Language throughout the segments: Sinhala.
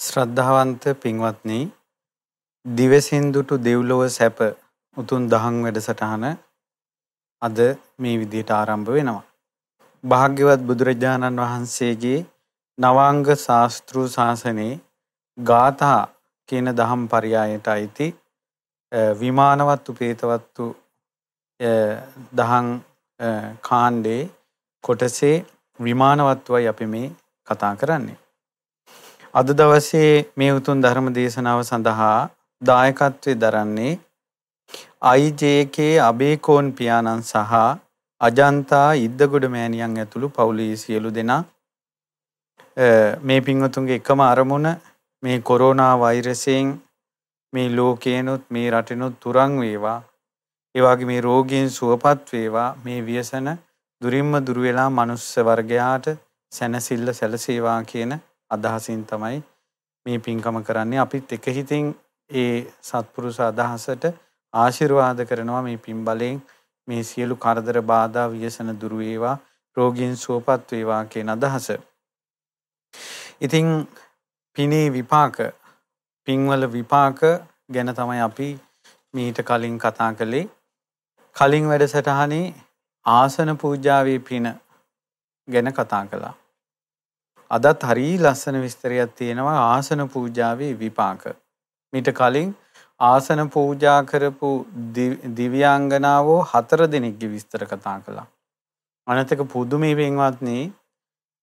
ශ්‍රද්ධාවන්ත පින්වත්නි දිවසින්දුටු දෙව්ලොව සැප උතුම් දහම් වැඩසටහන අද මේ විදිහට ආරම්භ වෙනවා. භාග්‍යවත් බුදුරජාණන් වහන්සේගේ නවාංග ශාස්ත්‍රු ශාසනයේ ගාථා කියන දහම් පරයයට අයිති විමානවත් උපේතවත්තු දහම් කාණ්ඩේ කොටසේ විමානවත්වයි අපි මේ කතා කරන්නේ. අද දවසේ මේ උතුම් ධර්ම දේශනාව සඳහා දායකත්වයේ දරන්නේ IJK අබේකෝන් පියාණන් සහ අජන්තා ඉද්දගොඩ මෑණියන් ඇතුළු පවුලේ සියලු දෙනා. මේ පින්වතුන්ගේ එකම අරමුණ මේ කොරෝනා වෛරසයෙන් මේ ලෝකේනොත් මේ රටෙනොත් තුරන් වේවා. ඒ වගේ මේ රෝගීන් සුවපත් වේවා. මේ ව්‍යසන දුරින්ම දුර වෙලා මනුස්ස වර්ගයාට සැනසෙල්ල සැලසේවා කියන අදහසින් තමයි මේ පින්කම කරන්නේ. අපිත් එක හිතින් ඒ සත්පුරුෂ අදහසට ආශිර්වාද කරනවා මේ පින් බලයෙන් මේ සියලු කරදර බාධා ව්‍යසන දුරු වේවා රෝගීන් සුවපත් වේවා කියන අදහස. ඉතින් පිනේ විපාක පින්වල විපාක ගැන තමයි අපි මීට කලින් කතා කළේ. කලින් වැඩසටහනේ ආසන පූජාවේ පින ගැන කතා කළා. අදත් හරි ලස්සන විස්තරයක් තියෙනවා ආසන පූජාවේ විපාක. මීට කලින් ආසන පූජා කරපු දිව්‍යාංගනාවෝ හතර දෙනෙක්ගේ විස්තර කතා කළා. අනතක පුදුමේ පින්වත්නි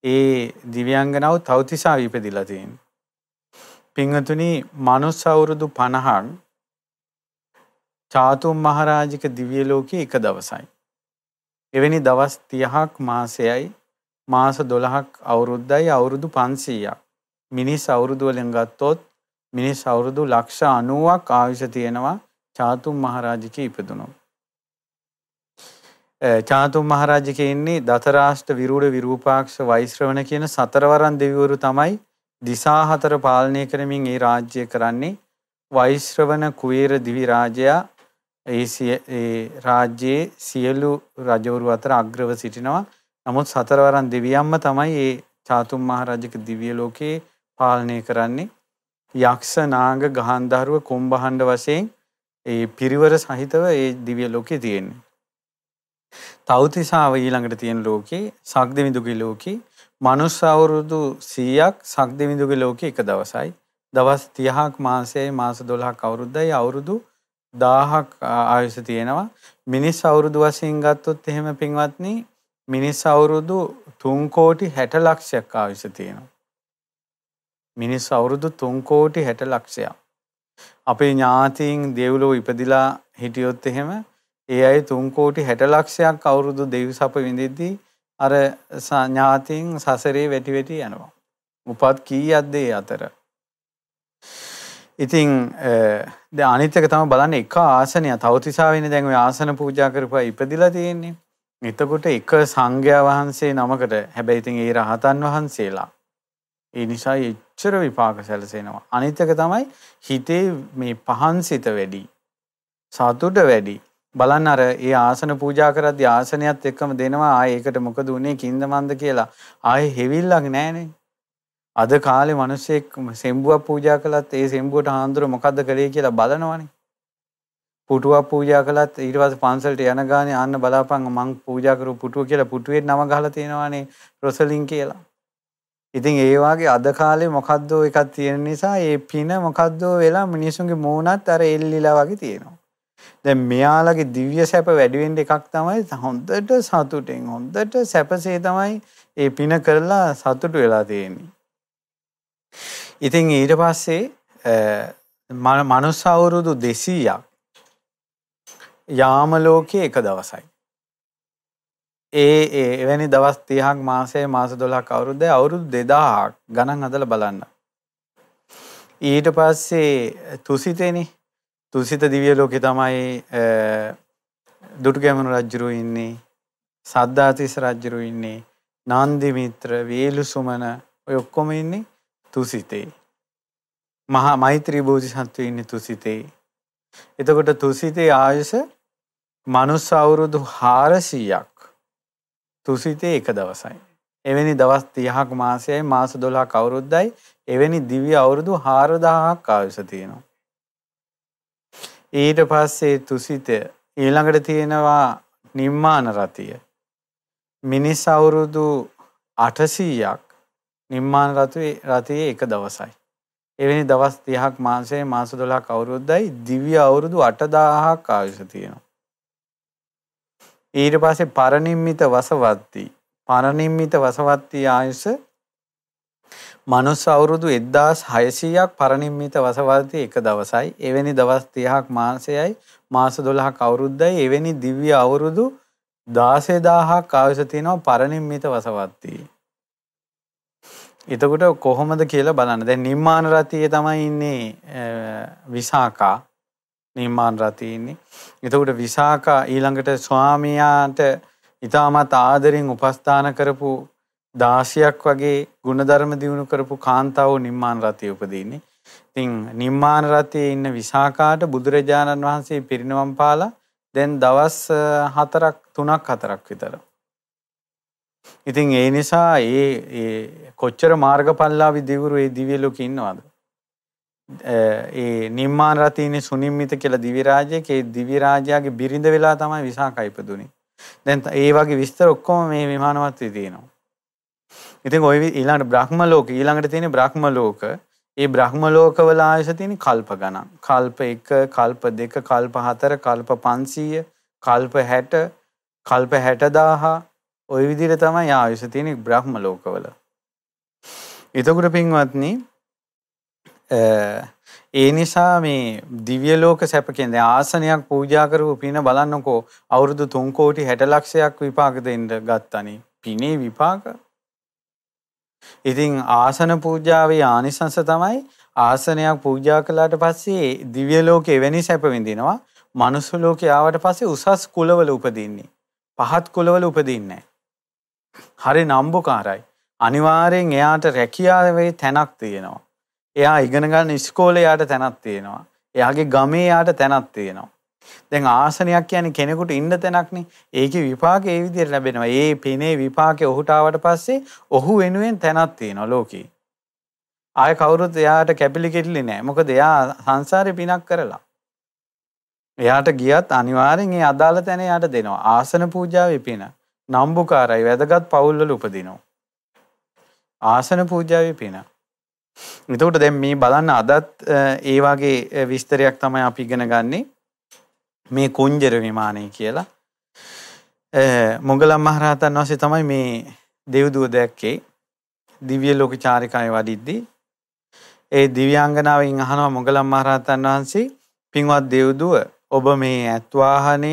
ඒ දිව්‍යාංගනාව තවතිසා ඉපදිලා තියෙනවා. පින්වතුනි මනුස්ස අවුරුදු 50ක් චාතුම් මහරජික දිව්‍ය ලෝකයේ එක දවසයි. එවැනි දවස් 30ක් මාසයයි මාස 12ක් අවුරුද්දයි අවුරුදු 500ක්. මිනිස් අවුරුදු වලින් ගත්තොත් මිනිස් අවුරුදු ලක්ෂ 90ක් ආයුෂ තියෙනවා චාතුම් මහරජකේ ඉපදුණොත්. චාතුම් මහරජකේ ඉන්නේ දතරාෂ්ට විරූඪ විරූපාක්ෂ වෛශ්‍රවණ කියන සතරවරන් දෙවිවරු තමයි දිසා හතර පාලනය කරමින් ඒ රාජ්‍ය කරන්නේ. වෛශ්‍රවණ කුවේර දිවි රාජයා ඒ රාජ්‍යයේ සියලු රජවරු අතර අග්‍රව සිටිනවා. නමුත් සතරවරන් දෙවියන්ම තමයි ඒ චාතුම් මහරජක දිව්‍ය ලෝකේ පාලනය කරන්නේ. යක්ෂ නාග ගහන්ධාරුව කුම්භහඬ වශයෙන් ඒ පිරිවර සහිතව ඒ දිව්‍ය ලෝකේ තියෙන්නේ. තවතිසාව ඊළඟට තියෙන ලෝකේ සක්දෙවිඳුගේ ලෝකේ මනුස්ස අවුරුදු 100ක් සක්දෙවිඳුගේ ලෝකේ එක දවසයි. දවස් 30ක් මාසයයි මාස 12ක් අවුරුද්දයි අවුරුදු 1000ක් ආයුෂ තියෙනවා. මිනිස් අවුරුදු වශයෙන් ගත්තොත් එහෙම පින්වත්නි මිනිස් අවුරුදු 3 කෝටි 60 ලක්ෂයක් ආයුෂ තියෙනවා. මිනිස් අවුරුදු 3 කෝටි 60 ලක්ෂයක්. අපේ ඥාතීන් දෙව්ලොව ඉපදිලා හිටියොත් එහෙම ඒ අය 3 කෝටි 60 ලක්ෂයක් අවුරුදු දෙව් සප විඳිද්දී අර ඥාතීන් සසරේ වැටි වැටි යනවා. උපත් කීයක්ද ඒ අතර? ඉතින් දැන් අනිත් එක තමයි බලන්න එක ආසනය තවතිසා වෙන්නේ දැන් ඔය ආසන පූජා කරපුවා ඉපදිලා තියෙන්නේ. එතකොට එක සංඝයා වහන්සේ නමකට හැබැයි ඉතින් ඒ රහතන් වහන්සේලා ඒ නිසා එච්චර විපාක සැලසෙනවා. අනිත් එක තමයි හිතේ මේ පහන්සිත වැඩි. සතුට වැඩි. බලන්න අර ඒ ආසන පූජා කරද්දී ආසනයත් එක්කම දෙනවා ආයේ ඒකට මොකද උනේ කින්ද මන්ද කියලා ආයේ හෙවිල්ලක් නැහනේ. අද කාලේ මිනිස්සෙක් සෙම්බුවක් පූජා කළත් ඒ සෙම්බුවට හාන්දුර මොකද්ද කළේ කියලා බලනවනේ. පුටුවක් පූජා කළත් ඊට පස්සේ පන්සලට යන ගානේ ආන්න බලාපන් මං පූජා කරපු පුටුව කියලා පුටුවේ නම ගහලා තියෙනවානේ රොසලින් කියලා. ඉතින් ඒ වාගේ අද කාලේ මොකද්ද එකක් තියෙන නිසා ඒ පින මොකද්ද වෙලා මිනිසුන්ගේ මූණත් අර එල්ලිලා වගේ තියෙනවා. දැන් මෙයාලගේ දිව්‍ය සැප වැඩි වෙන්න එකක් තමයි හොඳට සතුටෙන් හොඳට සැපසේ තමයි ඒ පින කරලා සතුටු වෙලා තියෙන්නේ. ඉතින් ඊට පස්සේ මනුස්ස අවුරුදු 200ක් යාම ලෝකයේ එක දවසයි. ඒ ඒ එවැනි දවස් 30ක් මාසයේ මාස 12ක් අවුරුද්දේ අවුරුදු 2000ක් ගණන් හදලා බලන්න. ඊට පස්සේ තුසිතේනේ තුසිත දිවිය ලෝකේ තමයි දුටුගැමුණු රජුරු ඉන්නේ සද්ධාතිස්ස රජුරු ඉන්නේ නන්දි මිත්‍ර වේලු සුමන ඔය ඔක්කොම ඉන්නේ තුසිතේ මහා මෛත්‍රී බෝධිසත්වය ඉන්නේ තුසිතේ එතකොට තුසිතේ ආයුෂ මනුස්ස අවුරුදු 400ක් තුසිතේ එක දවසයි එවැනි දවස් 30ක් මාසයයි මාස 12ක් අවුරුද්දයි එවැනි දිව්‍ය අවුරුදු 4000ක් ආයුෂ තියෙනවා. ඊට පස්සේ තුසිත ඊළඟට තියෙනවා නිම්මාන රතිය. මිනිස් අවුරුදු 800ක් නිම්මාන රතුවේ රතියේ එක දවසයි. එවැනි දවස් 30ක් මාසයේ මාස 12ක් අවුරුද්දයි දිව්‍ය අවුරුදු 8000ක් ආයුෂ තියෙනවා. ඊට පස්සේ පරනිම්මිත වසවත්ති පරනිම්මිත වසවත්ති ආයුෂ මනුස්ස අවුරුදු 1600ක් පරනිම්මිත වසවර්ති එක දවසයි. එවැනි දවස් 30ක් මාසයයි මාස 12ක් අවුරුද්දයි එවැනි දිව්‍ය අවුරුදු 16000ක් ආයුෂ තියෙනවා පරනිම්මිත වසවර්ති. එතකොට කොහොමද කියලා බලන්න. දැන් නිම්මාන රතියේ තමයි ඉන්නේ විසාකා. නිම්මාන රතියේ ඉන්නේ. එතකොට විසාකා ඊළඟට ස්වාමියාට ඊටමත් ආදරෙන් උපස්ථාන කරපු දාසියක් වගේ ගුණධර්ම දියුණු කරපු කාන්තාව නිම්මාන රතිය උපදීන්නේ. ඉතින් නිම්මාන රතියේ ඉන්න විසාකාට බුදුරජාණන් වහන්සේ පිරිනවම් පාලා දැන් දවස් 4ක් 3ක් 4ක් විතර. ඉතින් ඒ නිසා ඒ ඒ කොච්චර මාර්ගඵලලාවි දිවුරු ඒ දිව්‍ය ලෝකේ ඉන්නවද? ඒ නිම්මාන රතියේ සුනිම්මිත කියලා දිව්‍ය රාජ්‍යයේ ඒ දිව්‍ය රාජ්‍යයේ බිරිඳ වෙලා තමයි විසාකා ඉපදුනේ. දැන් ඒ වගේ විස්තර ඔක්කොම මේ විමානවත් තියෙනවා. ඉතින් ඔය ඊළඟට බ්‍රහ්ම ලෝක ඊළඟට තියෙන බ්‍රහ්ම ලෝක ඒ බ්‍රහ්ම ලෝකවල ආයස තියෙන කල්ප ගණන්. කල්ප 1, කල්ප 2, කල්ප 4, කල්ප 500, කල්ප 60, කල්ප 60000 ওই විදිහට තමයි ආයස තියෙන බ්‍රහ්ම ලෝකවල. එතකොට පින්වත්නි ඒ නිසා මේ දිව්‍ය ලෝක සැප කියන්නේ ආසනයක් පූජා කරපු පින බලන්නකෝ අවුරුදු 3 කෝටි 60 ලක්ෂයක් විපාක දෙන්න ගත්තනේ. පිනේ විපාක ඉතින් ආසන පූජාවේ ආනිසංස තමයි ආසනයක් පූජා කළාට පස්සේ දිව්‍ය ලෝකේ එවැනි සැප විඳිනවා. මනුස්ස ලෝකේ ආවට පස්සේ උසස් කුලවල උපදින්නේ. පහත් කුලවල උපදින්නේ හරි නම්බුකාරයි. අනිවාර්යෙන් එයාට රැකියාවේ තැනක් තියෙනවා. එයා ඉගෙන ගන්න ඉස්කෝලේ යාට තැනක් තියෙනවා. එයාගේ ගමේ යාට තැනක් තියෙනවා. දැන් ආසනයක් කියන්නේ කෙනෙකුට ඉන්න තැනක්නේ. ඒකේ විපාක ඒ විදිහට ලැබෙනවා. ඒ පිනේ විපාකේ ඔහුට ආවට පස්සේ ඔහු වෙනුවෙන් තැනක් තියෙනවා ලෝකේ. ආය කවුරුත් එයාට කැපිලි කෙටලි නෑ. මොකද එයා සංසාරේ පිනක් කරලා. එයාට ගියත් අනිවාර්යෙන් ඒ අදාළ තැන එයාට දෙනවා. ආසන පූජාවේ පින. නම්බුකාරයි වැදගත් පවුල්වල උපදිනවා. ආසන පූජාවේ පින. එතකොට දැන් මේ බලන්න අදත් ඒ වගේ විස්තරයක් තමයි අපි ඉගෙන ගන්නේ. මේ කුංජර විමානය කියලා. මොගලම් මහරහතන් වහන්සේ තමයි මේ දෙව්දුව දැක්කේ දිව්‍ය ලෝක චාරිකාවේ වඩිද්දී ඒ දිව්‍යාංගනාවෙන් අහනවා මොගලම් මහරහතන් වහන්සේ පින්වත් දෙව්දුව ඔබ මේ ඇත්වාහනය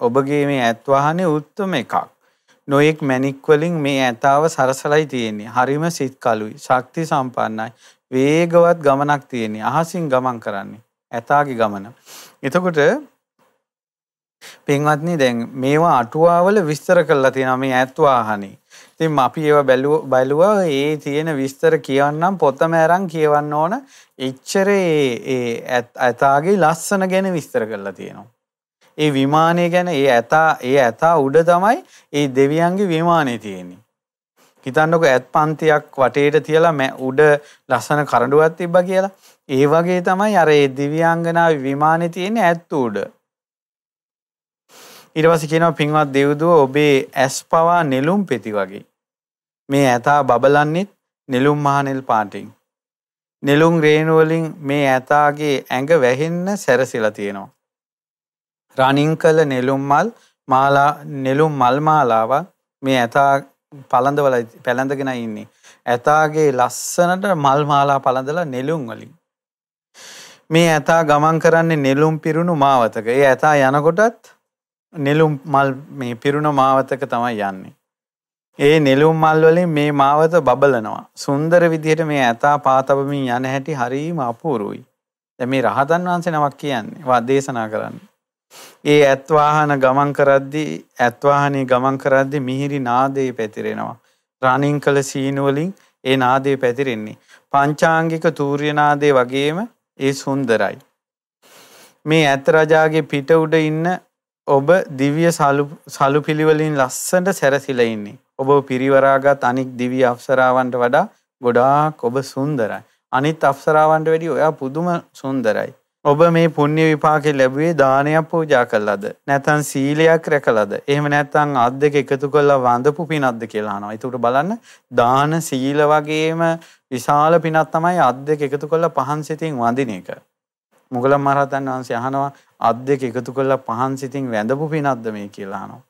ඔබගේ මේ ඇත්වාහනය උත්තම එකක්. නොයෙක් මැණික් වලින් මේ ඇතාව සරසලයි තියෙන්නේ. හරිම සිත් කලුයි. ශක්ති සම්පන්නයි. වේගවත් ගමනක් තියෙන්නේ. අහසින් ගමන් කරන්නේ. ඇතාගේ ගමන. එතකොට පින්වත්නි දැන් මේවා අටුවාවල විස්තර කරලා තියෙනවා මේ ඈත් වාහනේ. ඉතින් අපි ඒවා බැලුවා ඒ තියෙන විස්තර කියවන්නම් පොතම අරන් කියවන්න ඕන. එච්චර ඒ ඇතාගේ ලස්සන ගැන විස්තර කරලා තියෙනවා. ඒ විමානය ගැන ඒ ඇතා ඒ ඇතා උඩ තමයි ඒ දෙවියන්ගේ විමානය තියෙන්නේ. හිතන්නකො ඇත් පන්තියක් වටේට තියලා මැ උඩ ලස්සන කරඬුවක් තිබ්බා කියලා. ඒ වගේ තමයි අර ඒ දිව්‍යාංගනාවේ විමානේ තියෙන්නේ ඇත් උඩ. ඊට පස්සේ කියනවා පින්වත් දෙව්දුව ඔබේ ඇස් පවා නෙළුම් පෙති වගේ. මේ ඇතා බබලන්නෙත් නෙළුම් මහනෙල් පාටින්. නෙළුම් රේණු වලින් මේ ඇතාගේ ඇඟ වැහෙන්න සැරසිලා තියෙනවා. රණින් කළ නෙළුම් මල් මාලා නෙළුම් මල් මාලාව මේ ඇතා පළඳවල පැලඳගෙන ඉන්නේ. ඇතාගේ ලස්සනට මල් මාලා පළඳලා නෙළුම් වලින්. මේ ඇතා ගමන් කරන්නේ නෙළුම් පිරුණු මාවතක. ඒ ඇතා යනකොටත් නෙළුම් මල් මේ පිරුණ මාවතක තමයි යන්නේ. ඒ නෙළුම් මල් වලින් මේ මාවත බබලනවා. සුන්දර විදිහට මේ ඇතා පාතබමින් යන හැටි හරිම අපූරුයි. දැන් මේ රහතන් වහන්සේ නමක් කියන්නේ වා දේශනා කරන්නේ. ඒ ඇත් වාහන ගමන් කරද්දී ඇත් වාහනේ ගමන් කරද්දී මිහිරි නාදේ පැතිරෙනවා. රණින් කළ සීනු වලින් ඒ නාදේ පැතිරෙන්නේ. පංචාංගික තූර්ය නාදේ වගේම ඒ සුන්දරයි. මේ ඇත් රජාගේ පිට උඩ ඉන්න ඔබ දිව්‍ය සලු පිළිවලින් ලස්සනට සැරසිලා ඉන්නේ. ඔබ පිරිවරාගත් අනික් දිව්‍ය අප්සරාවන්ට වඩා ගොඩාක් ඔබ සුන්දරයි. අනිත් අප්සරාවන්ට වැඩි ඔයා පුදුම සුන්දරයි. ඔබ මේ පුණ්‍ය විපාකේ ලැබුවේ දානයක් පූජා කළාද? නැත්නම් සීලයක් රැකලාද? එහෙම නැත්නම් අත් දෙක එකතු කරලා වඳපු පිනක්ද කියලා අහනවා. ඒකට බලන්න දාන සීල වගේම විශාල පිනක් තමයි අත් දෙක එකතු කරලා පහන් සිතින් වඳින එක. මුගලන් මහරහතන් වහන්සේ අහනවා අත් දෙක එකතු කරලා පහන් සිතින් වැඳපු පිනක්ද මේ කියලා අහනවා.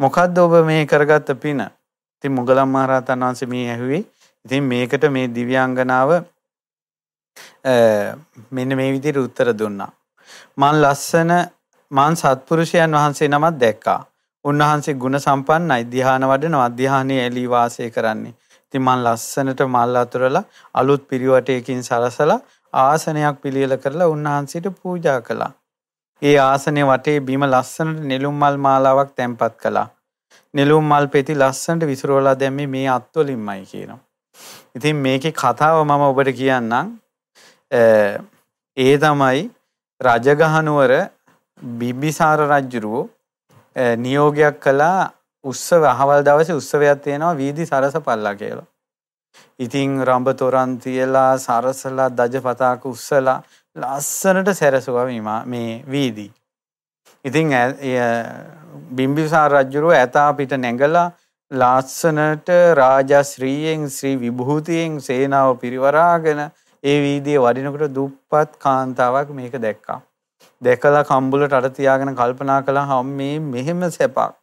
මොකද්ද ඔබ මේ කරගත්ත පින? ඉතින් මුගලන් මහරහතන් වහන්සේ මේ ඇහුවේ. ඉතින් මේකට මේ දිව්‍යාංගනාව මෙන්න මේ විදිහට උත්තර දුන්නා. මං ලස්සන මං සත්පුරුෂයන් වහන්සේ නමක් දැක්කා. උන්වහන්සේ ගුණ සම්පන්නයි ධ්‍යාන වඩනවා ධ්‍යානයේ එළි වාසය කරන්නේ. ඉතින් මං ලස්සනට මල් අතුරලා අලුත් පිරිවටයකින් සරසලා ආසනයක් පිළියෙල කරලා උන්වහන්සේට පූජා කළා. ඒ ආසනය වටේ බිම ලස්සනට නෙළුම් මල් මාලාවක් තැන්පත් කළා. නෙළුම් මල් පෙති ලස්සනට විසිරවලා දැම්මේ මේ අත්වලින්මයි කියනවා. ඉතින් මේකේ කතාව මම ඔබට කියන්නම්. ඒ තමයි රජගහනුවර බිම්බිසාර රජුරුව නියෝගයක් කළා උත්සව අහවල් දවසේ උත්සවයක් තියෙනවා වීදි සරසපල්ලා කියලා. ඉතින් රඹ තොරන් තියලා සරසලා දජ පතාක උස්සලා ලස්සනට සැරසුවා මේ වීදී. ඉතින් බිම්බිසාර රජුරුව ඇතා පිට නැගලා ලස්සනට රාජශ්‍රීයෙන් ශ්‍රී විභූතියෙන් සේනාව පිරිවරාගෙන ඒ වීදියේ වඩිනකොට දුප්පත් කාන්තාවක් මේක දැක්කා. දැකලා කම්බුලට අර තියාගෙන කල්පනා කළා හම්මේ මෙහෙම සැපක්.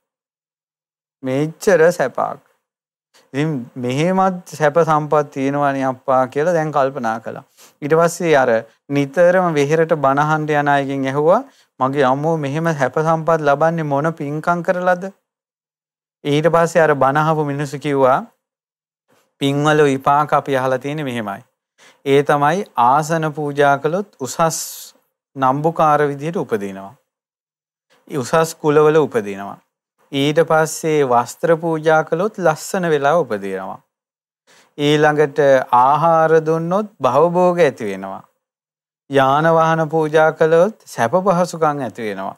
මෙච්චර සැපක්. ඉතින් මෙහෙමත් සැප සම්පත් තියෙනවනේ අප්පා කියලා දැන් කල්පනා කළා. ඊට පස්සේ අර නිතරම වෙහෙරට බනහන්න යන අයගෙන් ඇහුවා මගේ අම්මෝ මෙහෙම සැප සම්පත් ලබන්නේ මොන පින්කම් කරලාද? ඊට පස්සේ අර බනහපු මිනිස්සු කිව්වා පින්වල විපාක අපි අහලා තියෙන්නේ මෙහෙමයි. ඒ තමයි ආසන පූජා කළොත් උසස් නම්බුකාර විදිහට උපදිනවා. උසස් කුලවල උපදිනවා. ඊට පස්සේ වස්ත්‍ර පූජා කළොත් ලස්සන වෙලා උපදිනවා. ඊළඟට ආහාර දුන්නොත් භවභෝග ඇති වෙනවා. යාන වාහන පූජා කළොත් සැප පහසුකම් ඇති වෙනවා.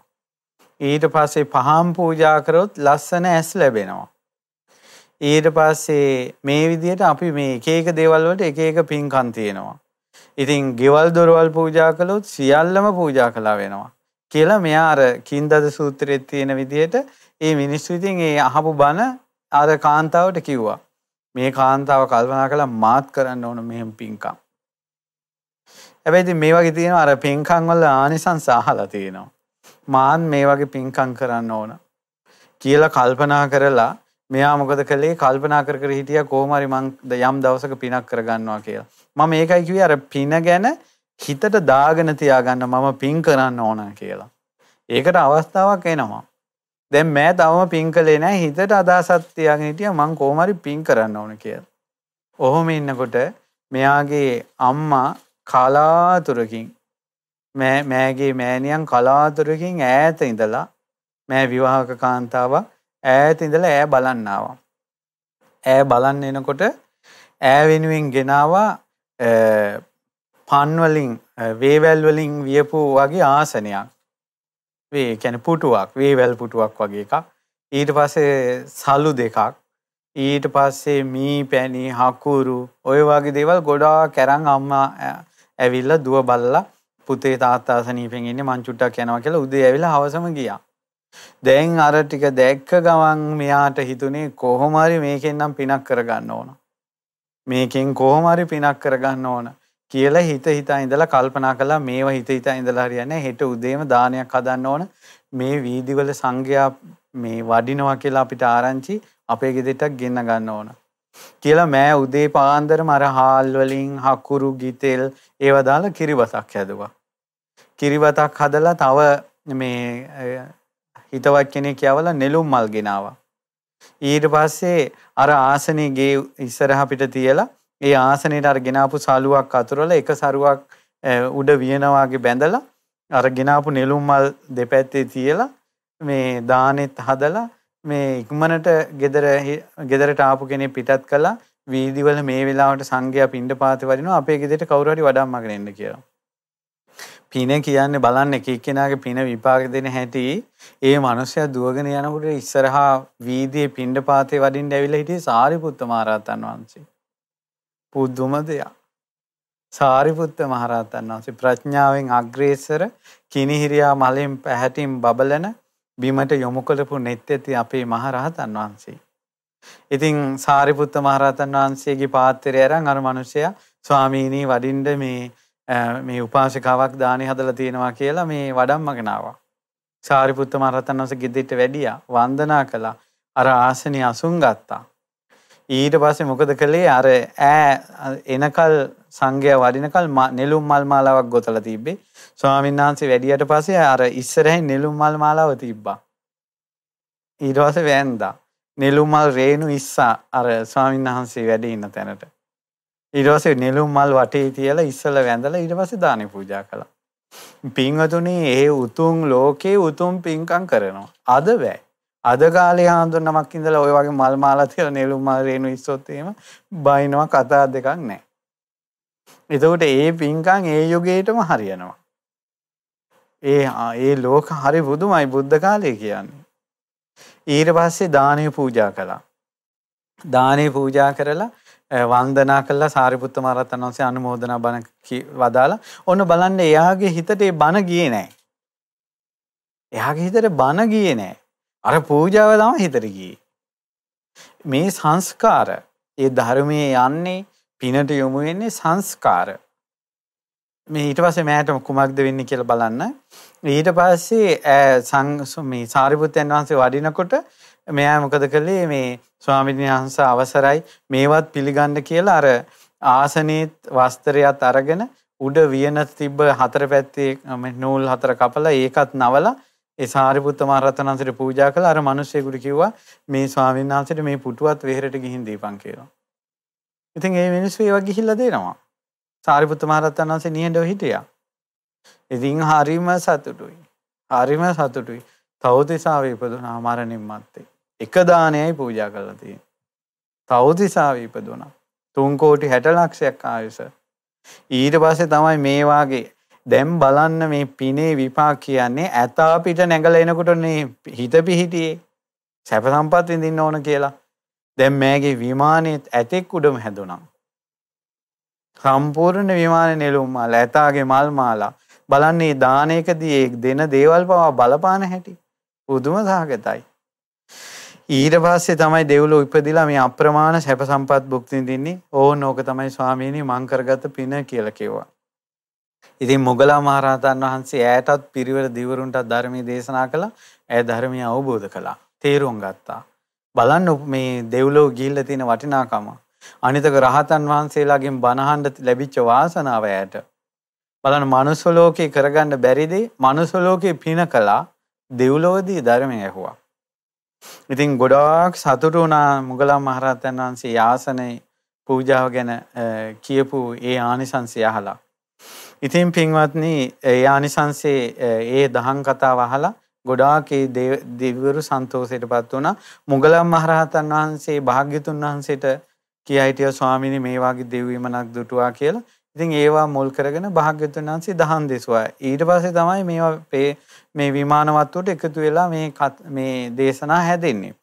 ඊට පස්සේ පහම් පූජා කරොත් ලස්සන ඇස් ලැබෙනවා. ඊට පස්සේ මේ විදිහට අපි මේ එක එක දේවල් වලට එක එක පින්කම් තියෙනවා. ඉතින් ගෙවල් දොරවල් පූජා කළොත් සියල්ලම පූජා කළා වෙනවා. කියලා මෙයා අර කින්දද සූත්‍රයේ තියෙන විදිහට ඒ මිනිස්සු ඉතින් ඒ අහපු බණ අර කාන්තාවට කිව්වා. මේ කාන්තාව කල්පනා කළා මාත් කරන්න ඕන මෙහෙම පින්කම්. හැබැයි ඉතින් මේ වගේ තියෙනවා අර පින්කම් වල ආනිසංස අහලා තියෙනවා. මාත් මේ වගේ පින්කම් කරන්න ඕන කියලා කල්පනා කරලා මෙයා මොකද කළේ කල්පනා කර කර හිටියා කොහොම හරි මං යම් දවසක පිනක් කරගන්නවා කියලා. මම ඒකයි කිව්වේ අර පින ගැන හිතට දාගෙන තියාගන්න මම පින් කරන්න ඕන කියලා. ඒකට අවස්ථාවක් එනවා. දැන් මෑ තවම පින් කළේ නැහැ හිතට අදහසක් තියාගෙන හිටියා මං කොහොම හරි පින් කරන්න ඕන කියලා. ඔහොම ඉන්නකොට මෙයාගේ අම්මා කලාතුරකින් මෑගේ මෑණියන් කලාතුරකින් ඈත ඉඳලා මෑ විවාහක කාන්තාව ඈත ඉඳලා ඈ බලන්න ආවා. ඈ බලන්න එනකොට ඈ වෙනුවෙන් ගෙනාවා පන් වලින් වේවැල් වලින් වියපු වගේ ආසනයක්. වේ කියන්නේ පුටුවක් වේවැල් පුටුවක් වගේ එකක්. ඊට පස්සේ සලු දෙකක්. ඊට පස්සේ මී පැණි හකුරු ඔය වගේ දේවල් ගොඩාක් කරන් අම්මා ඇවිල්ලා දුව බල්ලා පුතේ තාත්තා සනීපෙන් ඉන්නේ මං චුට්ටක් යනවා කියලා උදේ ඇවිල්ලා හවසම ගියා. දැන් අර ටික දැක්ක ගමන් මෙයාට හිතුනේ කොහොම හරි මේකෙන් නම් පිනක් කරගන්න ඕන. මේකෙන් කොහොම හරි පිනක් කරගන්න ඕන. කියලා හිත හිතා ඉඳලා කල්පනා කළා මේව හිත හිතා ඉඳලා හරියන්නේ හෙට උදේම දානයක් හදන්න ඕන මේ වීදිවල සංඝයා මේ වඩිනවා කියලා අපිට ආරංචි අපේ ගෙදරටත් ගෙන්න ගන්න ඕන කියලා මෑ උදේ පාන්දරම අර හාල් වලින් හකුරු ගිතෙල් ඒව දාලා කිරිබතක් හැදුවා කිරිබතක් හදලා තව මේ හිතවත් කෙනෙක් යවලා නෙළුම් මල් ගෙනාවා ඊට පස්සේ අර ආසනේ ගේ ඉස්සරහ පිට තියලා ඒ ආසනේට අර ගෙනාපු සාලුවක් අතුරලා එක සරුවක් උඩ වියනවාගේ බැඳලා අර ගෙනාපු නෙළුම් මල් දෙපැත්තේ තියලා මේ දානෙත් හදලා මේ ඉක්මනට ගෙදර ගෙදරට ආපු කෙනෙක් පිටත් කළා වීදිවල මේ වෙලාවට සංඝයා පිණ්ඩපාතේ වදිනවා අපේ ගෙදරට කවුරු හරි වඩම්මගෙන එන්න කියලා. පින කියන්නේ බලන්න එක එක්කෙනාගේ පින විපාක දෙන හැටි ඒ මනුස්සයා දුවගෙන යනකොට ඉස්සරහා වීදියේ පිණ්ඩපාතේ වඩින්න ඇවිල්ලා හිටියේ සාරිපුත්ත මහරහතන් වහන්සේ. පුදුම දෙයක්. සාරිපුත්ත මහරහතන් වහන්සේ ප්‍රඥාවෙන් අග්‍රේසර කිනිහිරියා මලෙන් පැහැටින් බබලන බිමට යොමු කළපු නෙත් ඇති අපේ මහරහතන් වහන්සේ. ඉතින් සාරිපුත්ත මහරහතන් වහන්සේගේ පාත්‍රය අරන් අර මිනිසයා ස්වාමීනි වඩින්න මේ මේ උපාසිකාවක් දානි හදලා තියෙනවා කියලා මේ වඩම්මගෙන ආවා. සාරිපුත්ත මහරහතන් වහන්සේ ගෙදෙට්ට වැඩියා වන්දනා කළා. අර ආසනිය අසුන් ගත්තා. ඊට පස්සේ මොකද කළේ අර ඈ එනකල් සංඝයා වඩිනකල් නෙළුම් මල් මාලාවක් ගොතලා තිබ්බේ. ස්වාමීන් වහන්සේ වැඩියට පස්සේ අර ඉස්සරහින් නෙළුම් මල් මාලාව තිබ්බා. ඊට පස්සේ වැන්දා. නෙළුම් මල් රේණු ඉස්සා අර ස්වාමීන් වහන්සේ වැඩ ඉන්න තැනට. ඊට පස්සේ නෙළුම් මල් වටේ තියලා ඉස්සල වැඳලා ඊට පස්සේ දානි පූජා කළා. පින්වතුනි ඒ උතුම් ලෝකේ උතුම් පින්කම් කරනවා. අද බෑ. අද කාලේ හාමුදුර නමක් ඉඳලා ඔය වගේ මල් මාලා තියලා නෙළුම් මල් රේණු ඉස්සොත් එහෙම බයිනවා කතා දෙකක් නැහැ. එතකොට ඒ පින්කම් ඒ යුගයටම හරියනවා. ඒ ඒ ලෝක හරි බුදුමයි බුද්ධ කාලය කියන්නේ. ඊට පස්සේ දානය පූජා කළා. දානය පූජා කරලා වන්දනා කළා සාරිපුත්ත මහරහතන් වහන්සේ අනුමෝදනා බණ වදාලා ඔන්න බලන්න එයාගේ හිතට ඒ බණ ගියේ නැහැ. එයාගේ හිතට බණ ගියේ නැහැ. අර පූජාව තමයි හිතට ගියේ. මේ සංස්කාර ඒ ධර්මයේ යන්නේ පිනට යොමු වෙන්නේ සංස්කාර. මේ ඊට පස්සේ මෑට කුමක්ද වෙන්නේ කියලා බලන්න. ඊට පස්සේ සං මේ සාරිපුත්තයන් වහන්සේ වඩිනකොට මෙයා මොකද කළේ මේ ස්වාමීන් වහන්සේ අවසරයි මේවත් පිළිගන්න කියලා අර ආසනීත් වස්ත්‍රයත් අරගෙන උඩ වියන තිබ්බ හතර පැත්තේ නූල් හතර කපලා ඒකත් නවලා ඒ සාරිපුත්ත මහ රහතන් වහන්සේට පූජා කළා අර මිනිස්සෙකුට කිව්වා මේ ස්වාමීන් වහන්සේට මේ පුටුවත් වෙහෙරට ගිහින් දීපන් කියලා. ඉතින් ඒ මිනිස්සු ඒවා ගිහිල්ලා දෙනවා. සාරිපුත්ත මහරහතන් වහන්සේ නිහඬව හිටියා. ඉතින් හරිම සතුටුයි. හරිම සතුටුයි. තවතිසාවේ ඉපදුනා මරණින් මත්තේ. එක දානයයි පූජා කරලා තියෙන්නේ. තවතිසාවේ ඉපදුනා. 3 කෝටි 60 ලක්ෂයක් ආයුෂ. ඊට පස්සේ තමයි මේ වාගේ දැන් බලන්න මේ පිනේ විපාක කියන්නේ ඇතා පිට නැගලා එනකොට මේ හිත පිහිටියේ සැප සම්පත් විඳින්න ඕන කියලා. දැන් මෑගේ විමානයේ ඇතෙක් උඩම හැදුනා. සම්පූර්ණ විමාන නෙළුම් මාල ඇතාගේ මල් මාලා බලන්නේ දානයකදී ඒ දෙන දේවල් පවා බලපාන හැටි පුදුම සහගතයි ඊට පස්සේ තමයි දෙව්ලෝ ඉපදිලා මේ අප්‍රමාණ සැප සම්පත් භුක්ති විඳින්නේ. ඕන ඕක තමයි ස්වාමීනි මං කරගත පින කියලා කිව්වා. ඉතින් මොගලා මහරහතන් වහන්සේ ඈටත් පිරිවර දිවරුන්ටත් ධර්මයේ දේශනා කළා. ඈ ධර්මය අවබෝධ කළා. තේරුම් ගත්තා. බලන්න මේ දෙව්ලෝ ගිහිල්ලා තියෙන වටිනාකම. අනිතක රහතන් වහන්සේලාගෙන් බණහන්න ලැබිච්ච වාසනාව ඇයට. බලන්න මනුස්ස ලෝකේ කරගන්න බැරිදී මනුස්ස ලෝකේ පින කළා. දෙව්ලොවදී ධර්මය ඇහුවා. ඉතින් ගොඩාක් සතුටු වුණා මුගලන් මහරහතන් වහන්සේ යාසනේ පූජාව ගැන කියපු ඒ ආනිසංසය අහලා. ඉතින් පින්වත්නි ඒ ආනිසංසේ ඒ දහම් කතාව අහලා ගොඩාක් ඒ දෙවිවරු සන්තෝෂයටපත් වුණා. මුගලන් මහරහතන් වහන්සේ භාග්‍යතුන් වහන්සේට කියා හිටියා ස්වාමීනි මේ වගේ දෙව්විමනක් දුටුවා කියලා. ඉතින් ඒවා මුල් කරගෙන භාග්‍යවතුන් වහන්සේ දහම් දෙසුවා. ඊට පස්සේ තමයි මේවා මේ විමානවත්වට එකතු වෙලා මේ මේ දේශනා හැදෙන්නේ.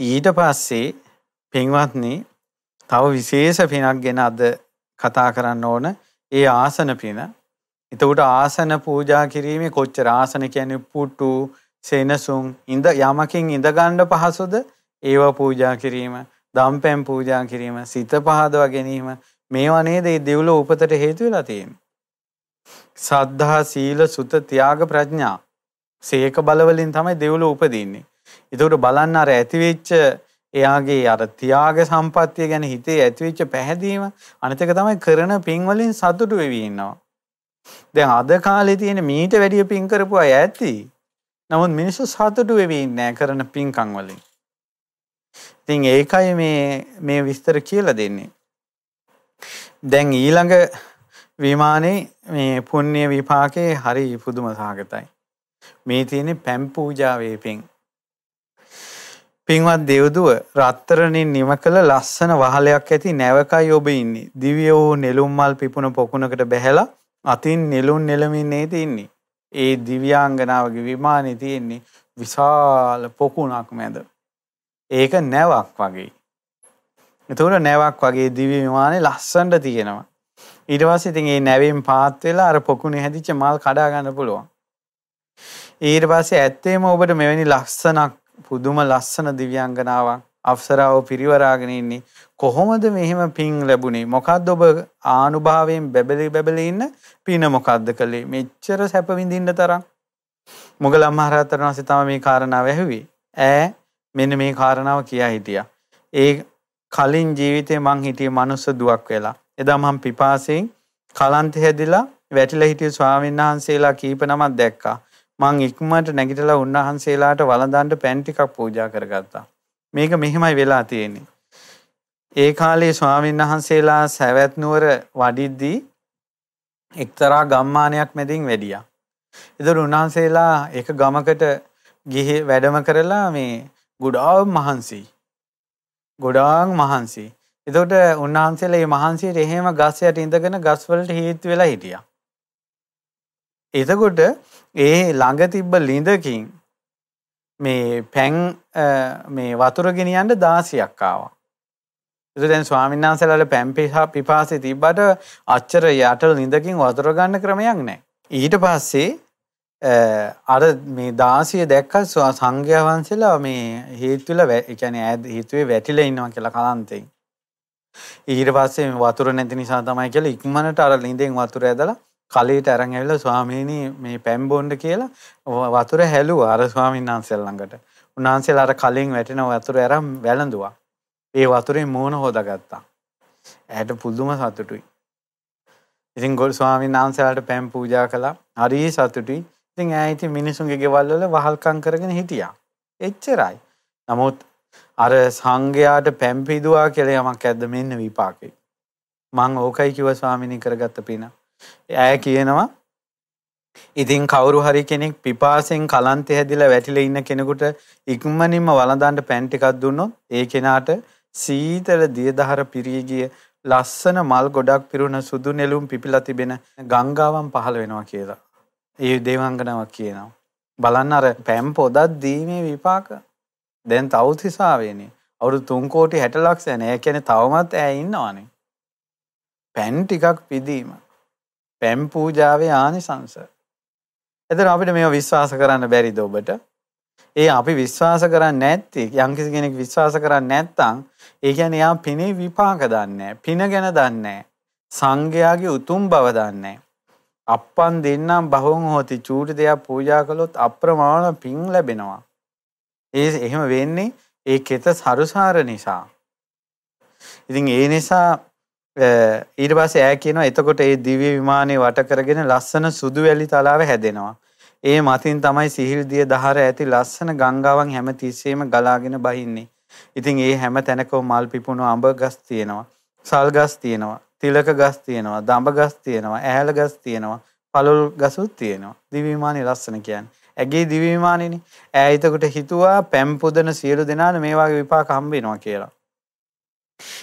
ඊට පස්සේ පින්වත්නි තව විශේෂ පිනක් ගැන අද කතා කරන්න ඕන. ඒ ආසන පින. එතකොට ආසන පූජා කිරීමේ කොච්චර ආසන කියන්නේ පුටු, සෙනසුන්, ඉඳ යමකින් ඉඳ ගන්න පහසුද ඒවා පූජා කිරීම. දම්පැන් පූජා කිරීම, සිත පහදවා ගැනීම මේවා නේද මේ දෙව්ලොව උපතට හේතු වෙලා තියෙන්නේ. සද්ධා, සීල, සුත, ත්‍යාග, ප්‍රඥා. සේක බලවලින් තමයි දෙව්ලොව උපදින්නේ. ඒකට බලන්න අර ඇතිවෙච්ච එයාගේ අර ත්‍යාග සම්පත්තිය ගැන හිතේ ඇතිවෙච්ච පැහැදීම අනිත් එක තමයි කරන පින් වලින් සතුටු වෙවි ඉන්නවා. දැන් අද කාලේ තියෙන මීට වැඩිය පින් කරපු අය ඇති. නමුත් මිනිස්සු සතුටු වෙවි ඉන්නේ කරන පින්කම් වලින්. ඉතින් ඒකයි මේ මේ විස්තර කියලා දෙන්නේ. දැන් ඊළඟ විමානේ මේ පුණ්‍ය විපාකේ හරි පුදුම සහගතයි. මේ තියෙන්නේ පැම් පූජාවේ පින්. පින්වත් දෙව්දුව රත්තරණින් නිම කළ ලස්සන වහලයක් ඇති නැවකයි ඔබ ඉන්නේ. දිව්‍ය වූ නෙළුම් මල් පිපුණ පොකුණකට බැහැලා අතින් නෙළුම් නෙලමින් නේද ඉන්නේ. ඒ දිව්‍යාංගනාවගේ විමානේ තියෙන්නේ විශාල පොකුණක් මැද. ඒක නැවක් වගේ. එතකොට නැවක් වගේ දිව්‍ය විමානේ ලස්සනට තියෙනවා. ඊට පස්සේ ඉතින් ඒ නැවෙන් පාත් වෙලා අර පොකුණේ හැදිච්ච මල් කඩා ගන්න පුළුවන්. ඊට පස්සේ ඇත්තේම ඔබට මෙවැනි ලස්සනක් පුදුම ලස්සන දිව්‍යංගනාවක් අප්සරාව පිරිවරාගෙන ඉන්නේ කොහොමද මෙහෙම පින් ලැබුණේ? මොකද්ද ඔබ ආනුභාවයෙන් බැබලි බැබලි ඉන්න? පින මොකද්ද කළේ? මෙච්චර සැප විඳින්න තරම්. මොගලම් මහරහතන් වහන්සේ තමයි මේ කාරණාව ඇහුවේ. ඈ මෙන්න මේ කාරණාව කියා හිටියා. ඒ කලින් ජීවිතේ මං හිටියේ මනුස්ස දුවක් වෙලා. එදා මං පිපාසයෙන් කලන්ත හැදිලා වැටිලා හිටිය ස්වාමීන් වහන්සේලා කීප නමක් දැක්කා මං ඉක්මනට නැගිටලා උන්වහන්සේලාට වළඳන්න පෑන් ටිකක් පූජා කරගත්තා. මේක මෙහෙමයි වෙලා තියෙන්නේ. ඒ කාලේ ස්වාමීන් වහන්සේලා සවැත් නුවර වඩිද්දී එක්තරා ගම්මානයක් මැදින් වැඩියා. ඒතර උන්වහන්සේලා එක ගමකට ගිහි වැඩම කරලා මේ ගොඩාක් මහන්සි. ගොඩාක් මහන්සි. එතකොට උන්වහන්සේලා මේ මහන්සියට එහෙම ගස් යට ඉඳගෙන ගස් වලට හේතු වෙලා හිටියා. එතකොට ඒ ළඟ තිබ්බ ලිඳකින් මේ පැන් මේ වතුර ගෙනියන්න 16ක් ආවා. ඒක දැන් ස්වාමීන් වහන්සේලාට පැන් පිපාසෙ තිබ්බට අච්චර යට ලිඳකින් වතුර ගන්න ක්‍රමයක් නැහැ. ඊට පස්සේ අර මේ 16 දැක්ක සංඝයා වහන්සේලා මේ හේතු වෙලා ඒ කියන්නේ ඈ හේතුවේ වැටිලා ඉන්නවා කියලා කලන්තෙන්. ඊට පස්සේ වතුර නැති නිසා තමයි කියලා ඉක්මනට අර ලිඳෙන් වතුර ඇදලා කලයට අරන් ඇවිල්ලා ස්වාමීනි මේ පැන් බොන්න කියලා වතුර හැලුවා අර ස්වාමීන් වහන්සේලා ළඟට. උන්වහන්සේලා අර කලින් වැටෙන වතුර අරන් වැළඳුවා. ඒ වතුරෙන් මූණ හොදාගත්තා. ඇයට පුදුම සතුටුයි. ඉතින් ගොල් ස්වාමීන් වහන්සේලාට පැන් පූජා කළා. හරි සතුටුයි. ඉතින් ඈ ඉතින් මිනිසුන්ගේ ගෙවල් වල වහල්කම් කරගෙන හිටියා. එච්චරයි. නමුත් අර සංඝයාට පැන් පිදුවා කියලා යමක් ඇද්ද මෙන්න විපාකේ. මං ඕකයි කිව්ව ස්වාමිනී කරගත්ත පින. ඇය කියනවා ඉතින් කවුරු හරි කෙනෙක් පිපාසෙන් කලන්තේ හැදිලා වැටිලා ඉන්න කෙනෙකුට ඉක්මනින්ම වළඳන්න පෑන් ටිකක් දුන්නොත් ඒ කෙනාට සීතල දියදහර පිරී ගිය ලස්සන මල් ගොඩක් පිරුණ සුදු නෙළුම් පිපිලා තිබෙන ගංගාවන් පහළ වෙනවා කියලා. ඒ දේවංගනාවක් කියනවා. බලන්න අර පෑම් පොදක් දීමේ විපාක. දැන් තවුතිසාවේනේ. අවුරුදු 3 කෝටි 60 ලක්ෂ නේ. ඒ කියන්නේ තවමත් ඈ ඉන්නවනේ. පෑන් ටිකක් පිදීම. පැම් පූජාවේ ආනිසංස. එතන අපිට මේව විශ්වාස කරන්න බැරිද ඔබට? ඒ අපි විශ්වාස කරන්නේ නැත්ති යම්කිසි කෙනෙක් විශ්වාස කරන්නේ නැත්නම් ඒ කියන්නේ යා පිනේ විපාක දන්නේ පින ගැන දන්නේ සංඝයාගේ උතුම් බව දන්නේ අප්පන් දෙන්නම් බහුන් හොති චූටි දෙයක් පූජා කළොත් අප්‍රමාණ පින් ලැබෙනවා. ඒ එහෙම වෙන්නේ ඒ කෙත සරුසාර නිසා. ඉතින් ඒ නිසා ඊට පස්සේ ඈ කියනවා එතකොට ඒ දිව්‍ය විමානේ වට කරගෙන ලස්සන සුදු වැලි තලාව හැදෙනවා. ඒ මතින් තමයි සිහිල් දිය දහර ඇති ලස්සන ගංගාවන් හැම තිස්සෙම ගලාගෙන බහින්නේ. ඉතින් ඒ හැම තැනකම මල් පිපුණු අඹ ගස් තියෙනවා. සල් ගස් තියෙනවා. තිලක ගස් තියෙනවා. දඹ ගස් තියෙනවා. ඇහැල ගස් තියෙනවා. පළල් ගසුත් තියෙනවා. දිව්‍ය විමානේ ලස්සන කියන්නේ. ඇගේ දිව්‍ය විමානේනේ. ඈ එතකොට හිතුවා පැම් පුදන සියලු දෙනාට මේ වගේ විපාක හම්බ වෙනවා කියලා.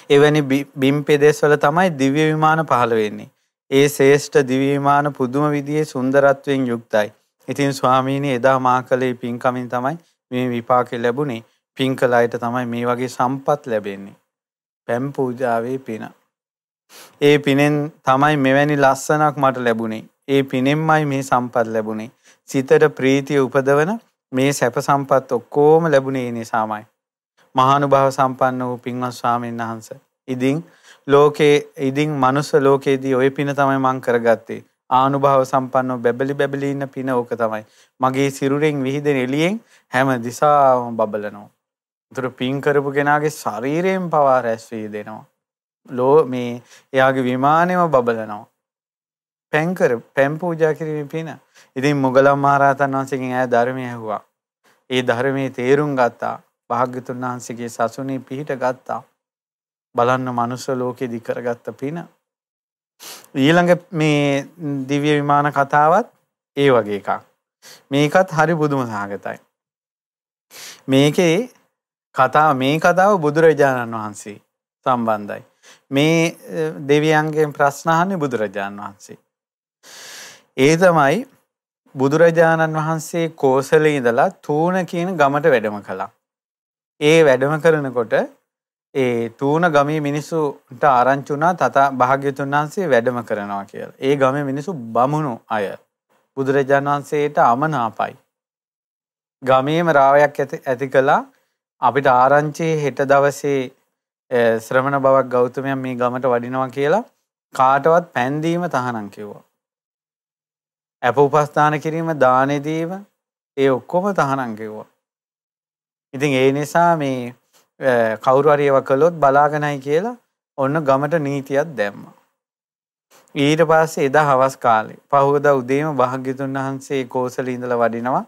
එවැනි බිම් පෙදෙස්වල තමයි දිව්‍ය විමාන පහළ වෙන්නේ. ඒ ශ්‍රේෂ්ඨ දිව්‍ය විමාන පුදුම විදිහේ සුන්දරත්වයෙන් යුක්තයි. ඉතින් ස්වාමීනි එදා මා කලේ පින්කමින් තමයි මේ විපාකෙ ලැබුණේ. පින් කළ අයට තමයි මේ වගේ සම්පත් ලැබෙන්නේ. පැම් පූජාවේ පින. ඒ පිනෙන් තමයි මෙවැනි ලස්සනක් මට ලැබුණේ. ඒ පිනෙන්මයි මේ සම්පත් ලැබුණේ. සිතට ප්‍රීතිය උපදවන මේ සැප සම්පත් ඔක්කොම ලැබුණේ ඒ නිසාමයි. මහානුභාව සම්පන්න වූ පින්වත් ස්වාමීන් වහන්සේ. ඉදින් ලෝකේ ඉදින් මනුස්ස ලෝකේදී ওই පින තමයි මං කරගත්තේ. ආනුභාව සම්පන්නව බැබලි බැබලි ඉන්න පින ඕක තමයි. මගේ සිරුරෙන් විහිදෙන එළියෙන් හැම දිසාවම බබලනවා. උතර පින් කරපු කෙනාගේ ශරීරයෙන් පවා රැස් වී දෙනවා. ලෝ මේ එයාගේ විමානෙම බබලනවා. පැන් කර පැන් පූජා කිරීමේ පින. ඉතින් මුගලන් මහරහතන් වහන්සේගෙන් ඈ ධර්මය ඇහුවා. ඒ ධර්මයේ තේරුම් ගත්තා. භාග්‍යතුන් වහන්සේගේ සසුනේ පිහිට ගත්තා. බලන්න මනුස්ස ලෝකෙදි කරගත්ත පින. ඊළඟ මේ දිව්‍ය විමාන කතාවත් ඒ වගේ එකක්. මේකත් හරි බුදුම සහගතයි. මේකේ කතා මේ කතාව බුදුරජාණන් වහන්සේ සම්බන්ධයි. මේ දෙවියන්ගෙන් ප්‍රශ්න අහන්නේ බුදුරජාණන් වහන්සේ. ඒ තමයි බුදුරජාණන් වහන්සේ කෝසලේ ඉඳලා තූන කියන ගමට වැඩම කළා. ඒ වැඩම කරනකොට ඒ තූන ගමේ මිනිස්සුන්ට ආරංචි වුණා තත භාග්‍යතුන් වහන්සේ වැඩම කරනවා කියලා. ඒ ගමේ මිනිස්සු බමුණු අය. බුදුරජාණන් වහන්සේට අමනාපයි. ගමේම රාවයක් ඇති කළා අපිට ආරංචි හෙට දවසේ ශ්‍රමණ බවක් ගෞතමයන් මේ ගමට වඩිනවා කියලා කාටවත් පැන්දීම තහනම් කිව්වා. ඇප උපස්ථාන කිරීම දානෙදීම ඒ ඔක්කොම තහනම් කිව්වා. ඉතින් ඒ නිසා මේ කවුරු හරි ඒවා කළොත් බලාගෙනයි කියලා ඔන්න ගමට නීතියක් දැම්මා. ඊට පස්සේ එදා හවස් කාලේ පහුවදා උදේම භාග්‍යතුන් වහන්සේ කෝසල ඉඳලා වඩිනවා.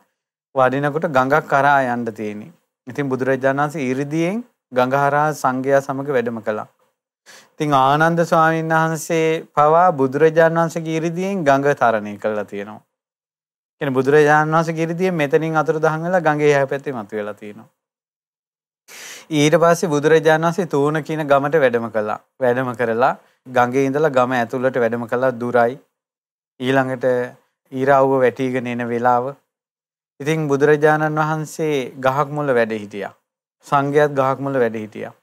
වඩිනකොට ගඟක් කරා යන්න තියෙන්නේ. ඉතින් බුදුරජාණන් වහන්සේ 이르දියෙන් ගඟ හරහා සංඝයා සමග වැඩම කළා. ඉතින් ආනන්ද ස්වාමීන් වහන්සේ පවා බුදුරජාණන් වහන්සේ ගිරිදියෙන් ගඟ තරණය කළා තියෙනවා. කියන්නේ බුදුරජාණන් වහන්සේ ගිරිදියෙන් මෙතනින් අතුරු දහන් වෙලා ගඟේ එහා පැත්තේ මතුවලා තියෙනවා. ඊට පස්සේ බුදුරජාණන් වහන්සේ තූණ කියන ගමට වැඩම කළා. වැඩම කරලා ගඟේ ඉඳලා ගම ඇතුළට වැඩම කළා දුරයි. ඊළඟට ඊරාව්ව වැටිගෙන එන වෙලාව. ඉතින් බුදුරජාණන් වහන්සේ ගහක් මුල වැඩ හිටියා. සංඝයාත් ගහක් මුල වැඩ හිටියා.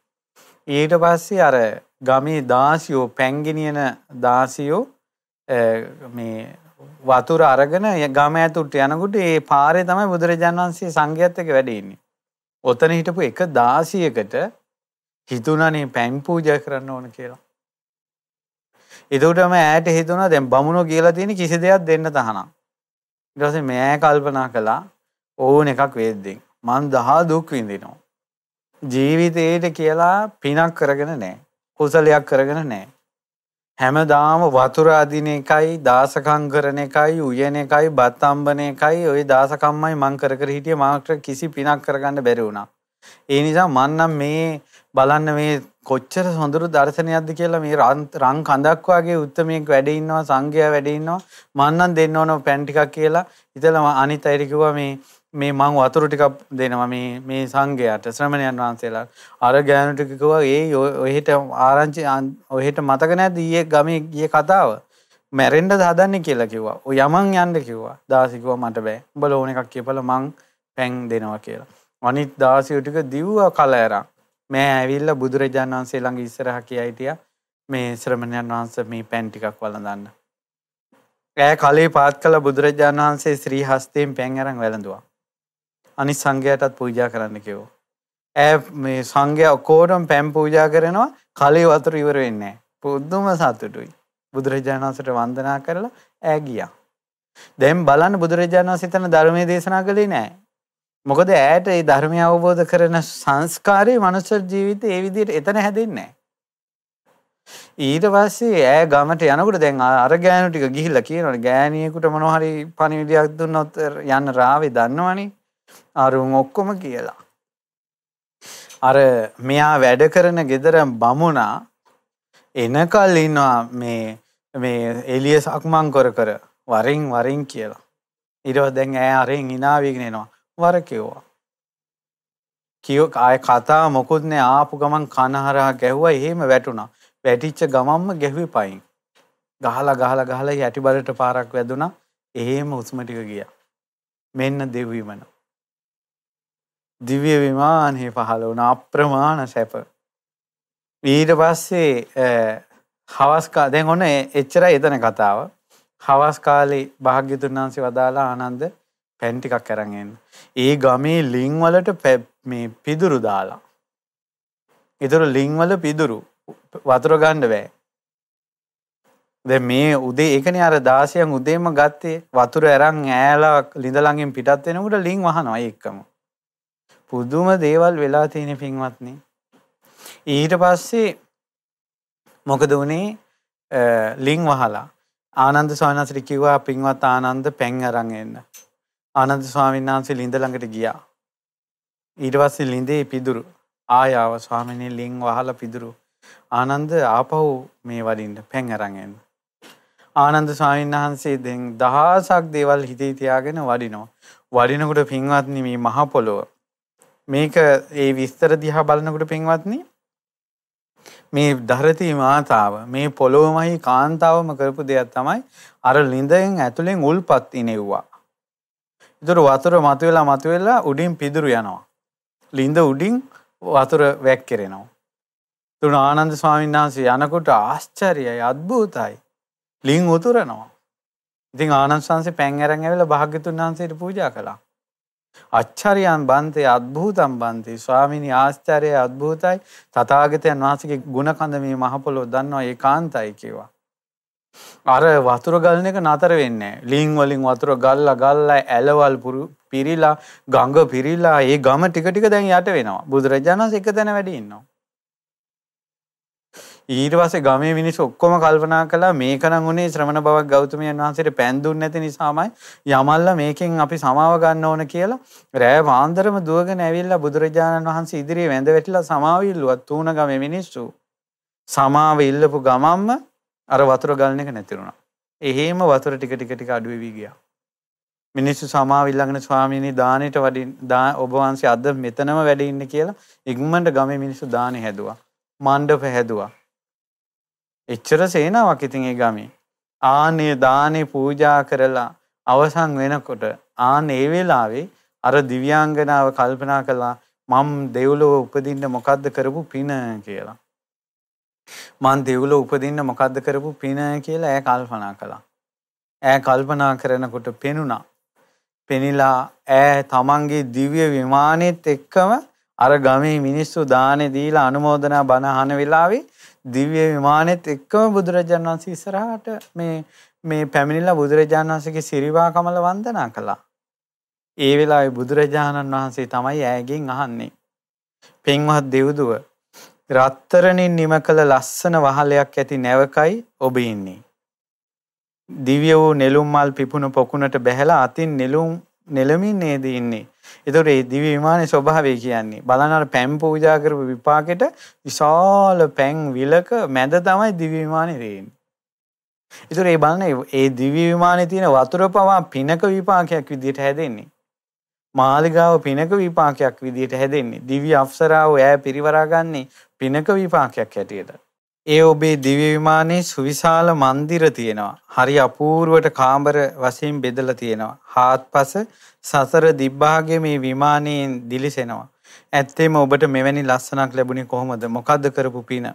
ඊට පස්සේ අර ගමේ දාසියෝ පැංගිනියන දාසියෝ මේ වතුර අරගෙන ගම ඇතුළට යනකොට ඒ පාරේ තමයි බුදුරජාණන් වහන්සේ සංඝයාත් එක්ක වැඩ ඉන්නේ. ඔතන හිටපු එක දාසියකට හිතුණනේ පැන් පූජා කරන්න ඕන කියලා. එතකොටම ඈට හිතුණා දැන් බමුණෝ කියලා තියෙන කිසි දෙයක් දෙන්න තහනම්. ඊට පස්සේ මෑ කල්පනා කළා ඕන එකක් වේද්දෙන් මං දහා දුක් විඳිනවා. ජීවිතේට කියලා පිනක් කරගෙන නැහැ. කුසලයක් කරගෙන නැහැ. හැමදාම වතුර අදින එකයි දාසකම් කරන එකයි උයන එකයි බත් අම්බන එකයි ওই දාසකම්මයි මං කර කර හිටියේ මාකට කිසි පිනක් කරගන්න බැරි වුණා. ඒ නිසා මන් නම් මේ බලන්න මේ කොච්චර සොඳුරු දර්ශනයක්ද කියලා මේ රං කඳක් වගේ උත්තමයෙක් වැඩ ඉන්නවා සංඝයා වැඩ ඉන්නවා මන් නම් දෙන්න ඕන පෑන් ටිකක් කියලා ඉතලා අනිත් අයට කිව්වා මේ මේ මං වතුර ටිකක් දෙනවා මේ මේ සංඝයාට ශ්‍රමණයන් වහන්සේලා අර ගෑනු ටික කිව්වා ඒ ඔහෙට ආරංචි ඔහෙට මතක නැද්ද ඊයේ ගමේ ගියේ කතාව මැරෙන්න හදන්නේ කියලා කිව්වා. ඔය යමන් යන්න කිව්වා. දාසි කිව්වා මට බෑ. උඹලා ඕන එකක් කියපලා මං පැන් දෙනවා කියලා. අනිත් දාසියෝ ටික දිව්වා කලෑරන්. මෑ ඇවිල්ලා බුදුරජාණන් වහන්සේ ළඟ ඉස්සරහ කියයි හිටියා මේ ශ්‍රමණයන් වහන්සේ මේ පැන් ටිකක් වළඳන්න. ඈ කලේ පාත් කළ බුදුරජාණන් වහන්සේ ශ්‍රී හස්තයෙන් පැන් අරන් වැළඳුවා. අනිත් සංඝයාටත් පූජා කරන්න කිව්වා. ඈ මේ සංඝයා ඔක්කොටම පැන් පූජා කරනවා කලේ වතුර ඉවර වෙන්නේ නැහැ. පුදුම සතුටුයි. බුදුරජාණන් වහන්සේට වන්දනා කරලා ඈ ගියා. දැන් බලන්න බුදුරජාණන් වහන්සේ තන ධර්මයේ දේශනා කළේ නැහැ. මොකද ඈට ඒ ධර්මය අවබෝධ කරන සංස්කාරයේ මනුෂ්‍ය ජීවිතේ ඒ විදිහට එතන හැදෙන්නේ නැහැ. ඊට පස්සේ ඈ ගමට යනකොට දැන් අර ගෑනු ටික ගිහිල්ලා කියනවනේ ගෑණියෙකුට මොනවා හරි පණිවිඩයක් දුන්නොත් යන්න රාවේ දන්නවනේ අරුන් ඔක්කොම කියලා. අර මෙයා වැඩ කරන ගෙදර බමුණා එනකල් ඉන්නවා මේ මේ එළිය සක්මන් කර කර වරින් වරින් කියලා. ඊට දැන් ඈ අරෙන් hina වීගෙන එනවා. වර කිව්වා. කියෝ ආය කතා මොකුත් නෑ ආපු ගමන් කන හරහා ගැහුවා එහෙම වැටුණා. වැටිච්ච ගමන්ම ගැහුවේ පයින්. ගහලා ගහලා ගහලා යටි බලට පාරක් වැදුනා. එහෙම හුස්ම ටික ගියා. මෙන්න දෙවිවන. දිව්‍ය විමානයේ පහළ වුණ අප්‍රමාණ සැප. ඊට පස්සේ හවස් කා දැන් ඔන්න එච්චරයි එතන කතාව. හවස් කාලේ භාග්‍යතුන් වහන්සේ වදාලා ආනන්ද පැන් ටිකක් අරන් එන්න. ඒ ගමේ ලිං වලට මේ පිදුරු දාලා. ඒතර ලිං වල පිදුරු වතුර ගන්න බෑ. දැන් මේ උදේ ඒකනේ අර 16න් උදේම ගත්තේ වතුර අරන් ඈලා ලිඳ ළඟින් පිටත් වෙනකොට ලිං වහනවා ඒකම. පුදුම දේවල් වෙලා තියෙන පින්වත්නි. ඊට පස්සේ මොකද වුණේ ලිං වහලා ආනන්ද ස්වාමීන් වහන්සේට කිව්වා පින්වත් ආනන්ද පැන් අරන් එන්න. ආනන්ද ස්වාමීන් වහන්සේ ලිඳ ළඟට ගියා. ඊට පස්සේ ලිඳේ පිදුරු ආයාව ස්වාමිනී ලින් වහලා පිදුරු ආනන්ද ආපහු මේ වඩින්න පැන් අරන් එන්න. ආනන්ද ස්වාමීන් වහන්සේ දැන් දහසක් දේවල් හිතේ තියාගෙන වඩිනවා. වඩිනකොට පින්වත්නි මේ මහ පොළොව මේක ඒ විස්තර දිහා බලනකොට පින්වත්නි මේ ධරතී මාතාව මේ පොළොවමයි කාන්තාවම කරපු දෙයක් තමයි අර ලිඳෙන් ඇතුලෙන් උල්පත් ඉනෙව්වා. ඒතර වතුර මතුවෙලා මතුවෙලා උඩින් පිදුරු යනවා. ලිඳ උඩින් වතුර වැක්කිරෙනවා. තුන ආනන්ද ස්වාමීන් වහන්සේ යනකොට ආශ්චර්යයි අද්භූතයි. ලින් උතුරනවා. ඉතින් ආනන්ද සංසේ පැන් අරන් ඇවිල්ලා භාග්‍යතුන් වහන්සේට පූජා කළා. අච්චරියන් බන්තේ අද්භූතම් බන්තේ ස්වාමිනී ආශ්චර්යයි අද්භූතයි තථාගතයන් වහන්සේගේ ගුණ කඳ මේ මහ පොළොව දන්නවා ඒකාන්තයි කිව්වා. අර වතුර ගලන එක නතර වෙන්නේ නැහැ. ලින් වලින් වතුර ගල්ලා ගල්ලා ඇලවල් පිරිලා ගඟ පිරිලා ඒ ගම ටික ටික දැන් යට වෙනවා. බුදුරජාණන් වහන්සේ එක තැන වැඩි ඉන්නවා. ඊට පස්සේ ගමේ මිනිස්සු ඔක්කොම කල්පනා කළා මේකනම් උනේ ශ්‍රමණ බවක් ගෞතමයන් වහන්සේට පෑන් දුන්නේ නැති නිසාමයි යමල්ලා මේකෙන් අපි සමාව ගන්න ඕන කියලා රෑ පාන්දරම දුවගෙන ඇවිල්ලා බුදුරජාණන් වහන්සේ ඉදිරියේ වැඳ වැටිලා සමාව ඉල්ලුවා තුන ගමේ මිනිස්සු සමාව ඉල්ලපු ගමම්ම අර වතුර ගලන එක නැති වුණා. එහෙම වතුර ටික ටික ටික අඩු වෙවි ගියා. මිනිස්සු සමාව ඊළඟන ස්වාමීනි දානෙට වඩින් ඔබ වහන්සේ අද මෙතනම වැඩ ඉන්නේ කියලා ඉක්මනට ගමේ මිනිස්සු දානෙ හැදුවා. මණ්ඩප හැදුවා. එච්චර සේනාවක් ඉතින් ඒ ගමේ. ආනේ දානේ පූජා කරලා අවසන් වෙනකොට ආන් ඒ වෙලාවේ අර දිව්‍යාංගනාව කල්පනා කළා මම දෙව්ලොව උපදින්න මොකද්ද කරපු පින කියලා. මං දෙව්ලොව උපදින්න මොකද්ද කරපු පින කියලා ඈ කල්පනා කළා. ඈ කල්පනා කරනකොට පෙනුණා. පෙනිලා ඈ තමන්ගේ දිව්‍ය විමානෙත් එක්කම අර ගමේ මිනිස්සු දානේ දීලා අනුමෝදනා බණ අහන වෙලාවේ දිව්‍ය විමානෙත් එක්කම බුදුරජාණන් වහන්සේ ඉස්සරහට මේ මේ පැමිණිලා බුදුරජාණන් වහන්සේගේ සිරිවා කමල වන්දනා කළා. ඒ වෙලාවේ බුදුරජාණන් වහන්සේ තමයි ඈගෙන් අහන්නේ. පින්වත් දෙව්දුව රත්තරණින් නිම කළ ලස්සන වහලයක් ඇති නැවකයි ඔබ ඉන්නේ. දිව්‍ය වූ නෙළුම් මල් පිපුණු පොකුණට බැහැලා අතින් නෙළුම් නෙළමින් නේද ඉන්නේ. ඒතකොට මේ දිව්‍ය විමානයේ ස්වභාවය කියන්නේ බලන්න අර පැන් පූජා කරපු විපාකෙට විශාල පැන් විලක මැද තමයි දිව්‍ය විමානේ තියෙන්නේ. ඒතකොට මේ බලන්න ඒ දිව්‍ය විමානේ තියෙන වතුර පවා පිනක විපාකයක් විදිහට හැදෙන්නේ. මාලිගාව පිනක විපාකයක් විදිහට හැදෙන්නේ. දිව්‍ය අප්සරාව ඈ පිරිවරා ගන්නේ පිනක විපාකයක් හැටියට. ඒ ඔබේ දිව්‍ය විමානයේ සුවිශාල මන්දිර තියෙනවා. හරි අපූර්වට කාමර වශයෙන් බෙදලා තියෙනවා. හාත්පස සසර දිබ්බාගේ මේ විමානයෙන් දිලිසෙනවා. ඇත්තේම ඔබට මෙවැනි ලස්සනක් ලැබුණේ කොහොමද? මොකද්ද කරපු පින?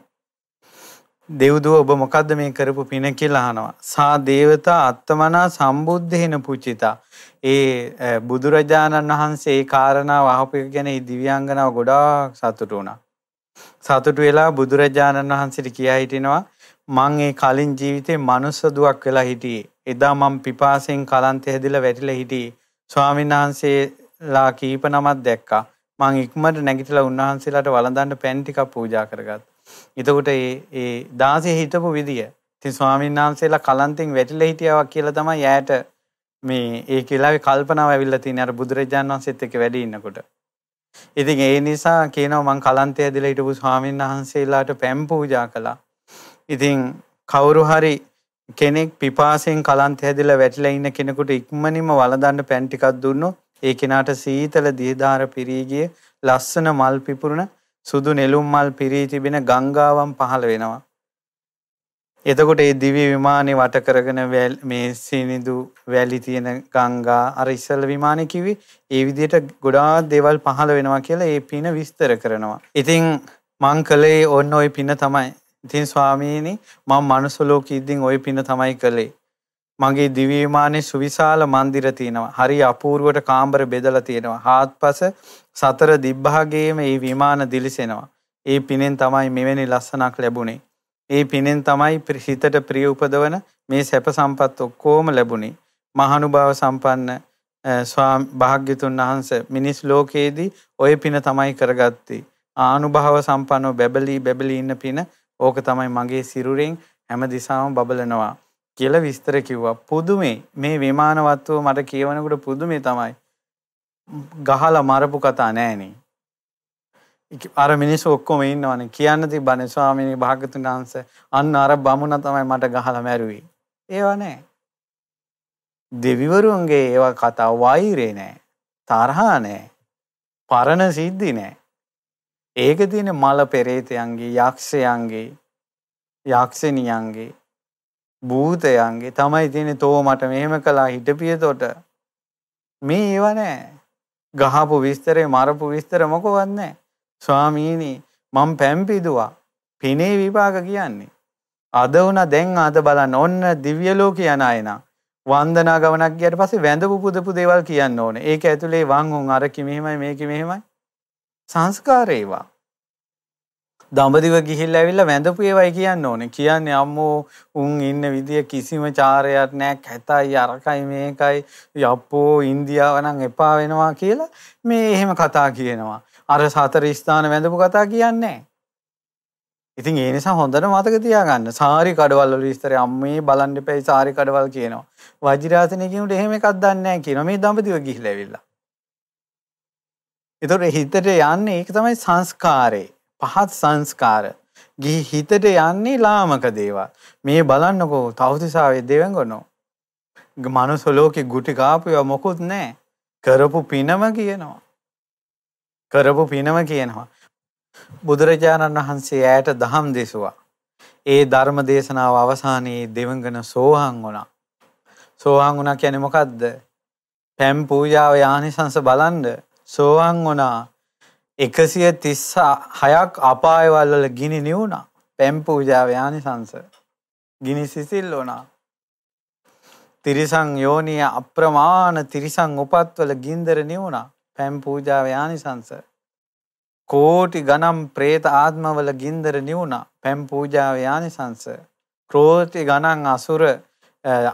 දෙව්දුව ඔබ මොකද්ද මේ කරපු පින කියලා අහනවා. සා දේවතා අත්තමනා සම්බුද්ධේන පුචිතා. ඒ බුදුරජාණන් වහන්සේ ඒ කාරණාව අහපු එක ගැන ඒ දිව්‍යාංගනාව ගොඩාක් සතුටු වුණා. සතුටු වෙලා බුදුරජාණන් වහන්සේට කියා හිටිනවා මං ඒ කලින් ජීවිතේ මනුස්ස දුවක් වෙලා හිටියේ. එදා මම පිපාසයෙන් කලන්තේ හැදිලා වැටිලා හිටියේ. ස්වාමීන් වහන්සේලා කීප නමක් දැක්කා. මං ඉක්මනට නැගිටලා උන්වහන්සේලාට වළඳන්න පැන් ටිකක් පූජා කරගත්තා. එතකොට ඒ ඒ දාසේ හිටපු විදිය. ඉතින් ස්වාමීන් වහන්සේලා කලන්තෙන් වැටිලා හිටියා කියලා තමයි ඈට මේ ඒ කියලාවේ කල්පනාව ඇවිල්ලා තියෙන අර බුදුරජාණන් වහන්සේත් එක්ක වැඩි ඉන්නකොට. ඉතින් ඒ නිසා කියනවා මං කලන්තය ඇදලා හිටපු ස්වාමීන් වහන්සේලාට පැන් පූජා කළා. ඉතින් කවුරු හරි කෙනෙක් පිපාසයෙන් කලන්ත හැදිලා වැටිලා ඉන්න කෙනෙකුට ඉක්මනින්ම වළඳන්න පැන් ටිකක් දුන්නොත් ඒ කෙනාට සීතල දියදාර පිරී ගිය ලස්සන මල් පිපුරුන සුදු නෙළුම් මල් පිරී තිබෙන ගංගාවන් පහළ වෙනවා. එතකොට ඒ දිව්‍ය විමානේ වට කරගෙන මේ සීනිදු වැලි තියෙන ගංගා අර ඉස්සල විමානේ කිව්වේ ඒ විදිහට ගොඩාක් දේවල් පහළ වෙනවා කියලා ඒ පින විස්තර කරනවා. ඉතින් මං කලේ ඔන්න ওই පින තමයි ඉතින් ස්වාමීනි මම මනුස්ස ලෝකෙ ඉඳින් ওই පින තමයි කළේ. මගේ දිව්‍ය විමානයේ සුවිශාල මන්දිර තියෙනවා. හරි අපූර්වට කාමර බෙදලා තියෙනවා. හාත්පස සතර දිබ්බාගයේම මේ විමාන දිලිසෙනවා. ඒ පිනෙන් තමයි මෙවැනි ලස්සනක් ලැබුණේ. ඒ පිනෙන් තමයි හිතට ප්‍රිය උපදවන මේ සැප සම්පත් ඔක්කොම ලැබුණේ. මහානුභාව සම්පන්න ස්වාම භාග්‍යතුන් වහන්සේ මිනිස් ලෝකයේදී ওই පින තමයි කරගත්තේ. ආනුභාව සම්පන්නව බැබලී බැබලී ඉන්න පින ඕක තමයි මගේ සිරුරෙන් හැම දිසාවම බබලනවා කියලා විස්තර කිව්වා. පුදුමේ මේ විමානවත්ව මට කියවනකොට පුදුමේ තමයි. ගහලා මරපු කතා නෑනේ. අර මිනිස්සු ඔක්කොම ඉන්නවනේ කියන්න තිබ්බනේ ස්වාමීනි භාග්‍යතුන් වහන්සේ අන්න අර බමුණ තමයි මට ගහලා මැරුවේ. ඒව නෑ. දෙවිවරුන්ගේ ඒවා කතා වෛරේ නෑ. තරහා නෑ. පරණ සිද්ධි නෑ. ඒක තියෙන මල පෙරේතයන්ගේ යක්ෂයන්ගේ යක්ෂණියන්ගේ භූතයන්ගේ තමයි තියෙන තෝ මට මෙහෙම කළා හිටපියතොට මේ ඒව නෑ ගහපු විස්තරේ මරපු විස්තර මොකවත් නෑ ස්වාමීනි මම පැම්පිදුවා පිනේ විපාක කියන්නේ අද වුණ දැන් අද බලන්න ඔන්න දිව්‍ය ලෝක යන අය නම් වන්දනා ගමනක් ගියට පස්සේ වැඳපු පුදපු දේවල් කියන්න ඕනේ. ඒක ඇතුලේ වං උන් අර කි මෙහෙමයි මේක මෙහෙමයි. සංස්කාර ඒවා. දඹදිව ගිහිල්ලා ඇවිල්ලා වැඳපු ඒවයි කියන්න ඕනේ. කියන්නේ අම්මෝ උන් ඉන්න විදිය කිසිම චාරයක් නැහැ. කැතයි අරකයි මේකයි යප්පෝ ඉන්දියාව නම් එපා වෙනවා කියලා මේ එහෙම කතා කියනවා. අර සතර ස්ථාන වැඳපු කතා කියන්නේ ඉතින් ඒ නිසා හොඳට මතක තියාගන්න. සාරි කඩවල් වල විස්තරය අම්මේ බලන්න එපයි සාරි කඩවල් කියනවා. වජිරාසනේ කියනට එහෙම එකක් දන්නේ නැහැ කියනවා. මේ දඹදිව ගිහිල්ලා ඇවිල්ලා. ඒතකොට හිතට යන්නේ ඒක තමයි සංස්කාරේ. පහත් සංස්කාර. ගිහි හිතට යන්නේ ලාමක දේවල්. මේ බලන්නකෝ තවතිසාවේ දෙවඟනෝ. මනුස්ස ලෝකේ ගුටි කාපුවා මොකුත් නැහැ. කරපු පිනම කියනවා. කරපු පිනම කියනවා. බුදුරජාණන් වහන්සේ ඈට දහම් දෙසුවා. ඒ ධර්ම දේශනාව අවසානයේ දෙවඟන සෝහන් වුණා. සෝහන් වුණා කියන්නේ මොකද්ද? පැම් පූජාව යානිසංස බලන්ද සෝහන් වුණා එකසිය තිස්ස හයක් අපායවල් වල ගිනි නිවුණා පැම් පූජාව යානිසංස ගිනි සිසිල් වුණා තිරිසං යෝනිය අප්‍රමාණ තිරිසං උපත්වල ගින්දර නිවුණා පැම් පූජාව යානිසංස කෝටි ගනම් ප්‍රේත ආත්මවල ගින්දර නිවුණා පැම් පූජාව යානිසංස ක්‍රෝති ගණන් අසුර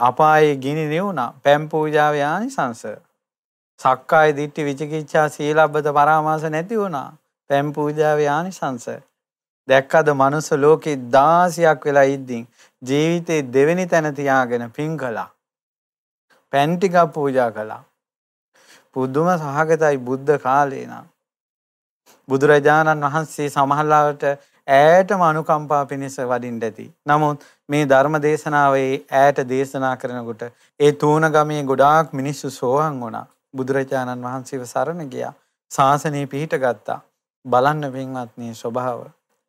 අපායේ ගිනි නිවුණා පැම් පූජාව යානිසංස සක්කාය දිට්ඨි විචිකිච්ඡා සීලබ්බත පරාමාස නැති වුණා. පැම් පූජාවේ ආනිසංස. දැක්කද මනුස්ස ලෝකේ 16ක් වෙලා ඉද්දින් ජීවිතේ දෙවෙනි තැන තියාගෙන පින් කළා. පැන් ටිකක් පූජා කළා. පුදුම සහගතයි බුද්ධ කාලේ නම්. බුදුරජාණන් වහන්සේ සමහරලාවට ඈටම අනුකම්පා පිණිස වඩින්න ඇති. නමුත් මේ ධර්ම දේශනාවේ ඈට දේශනා කරනකොට ඒ තූණ ගමේ ගොඩාක් මිනිස්සු සෝහන් වුණා. බුදුරජාණන් වහන්සේව සරණ ගියා. ශාසනය පිහිට ගත්තා. බලන්න පින්වත්නි ස්වභාව.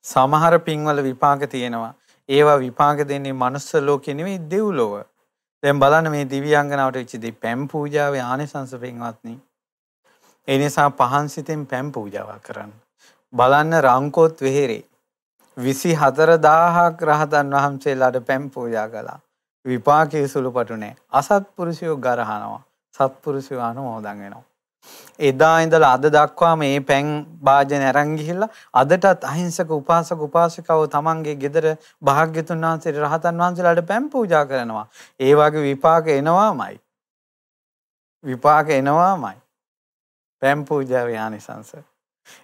සමහර පින්වල විපාක තියෙනවා. ඒවා විපාක දෙන්නේ මනුස්ස ලෝකෙ නෙවෙයි දෙව්ලොව. දැන් බලන්න මේ දිව්‍යාංගනාවට වෙච්ච දේ පැම් පූජාවේ ආනිසංස පින්වත්නි. ඒ නිසා පහන් සිතෙන් පැම් පූජාවක් කරන්න. බලන්න රංකොත් වෙහෙරේ 24000ක් රහතන් වහන්සේලාට පැම් පූජා කළා. විපාකයේ සුළුපටු නැහැ. අසත්පුරුෂයෝ ගරහනවා. සත්පුරුෂයෝ අනුමෝදන් වෙනවා. එදා ඉඳලා අද දක්වා මේ පැන් භාජන අරන් ගිහිල්ලා අදටත් අහිංසක උපාසක උපාසිකව තමන්ගේ ගෙදර භාග්‍යතුන් වහන්සේ රහතන් වහන්සේලාට පැන් පූජා කරනවා. ඒ වගේ විපාක එනවාමයි. විපාක එනවාමයි. පැන් පූජාවේ ආනිසංස.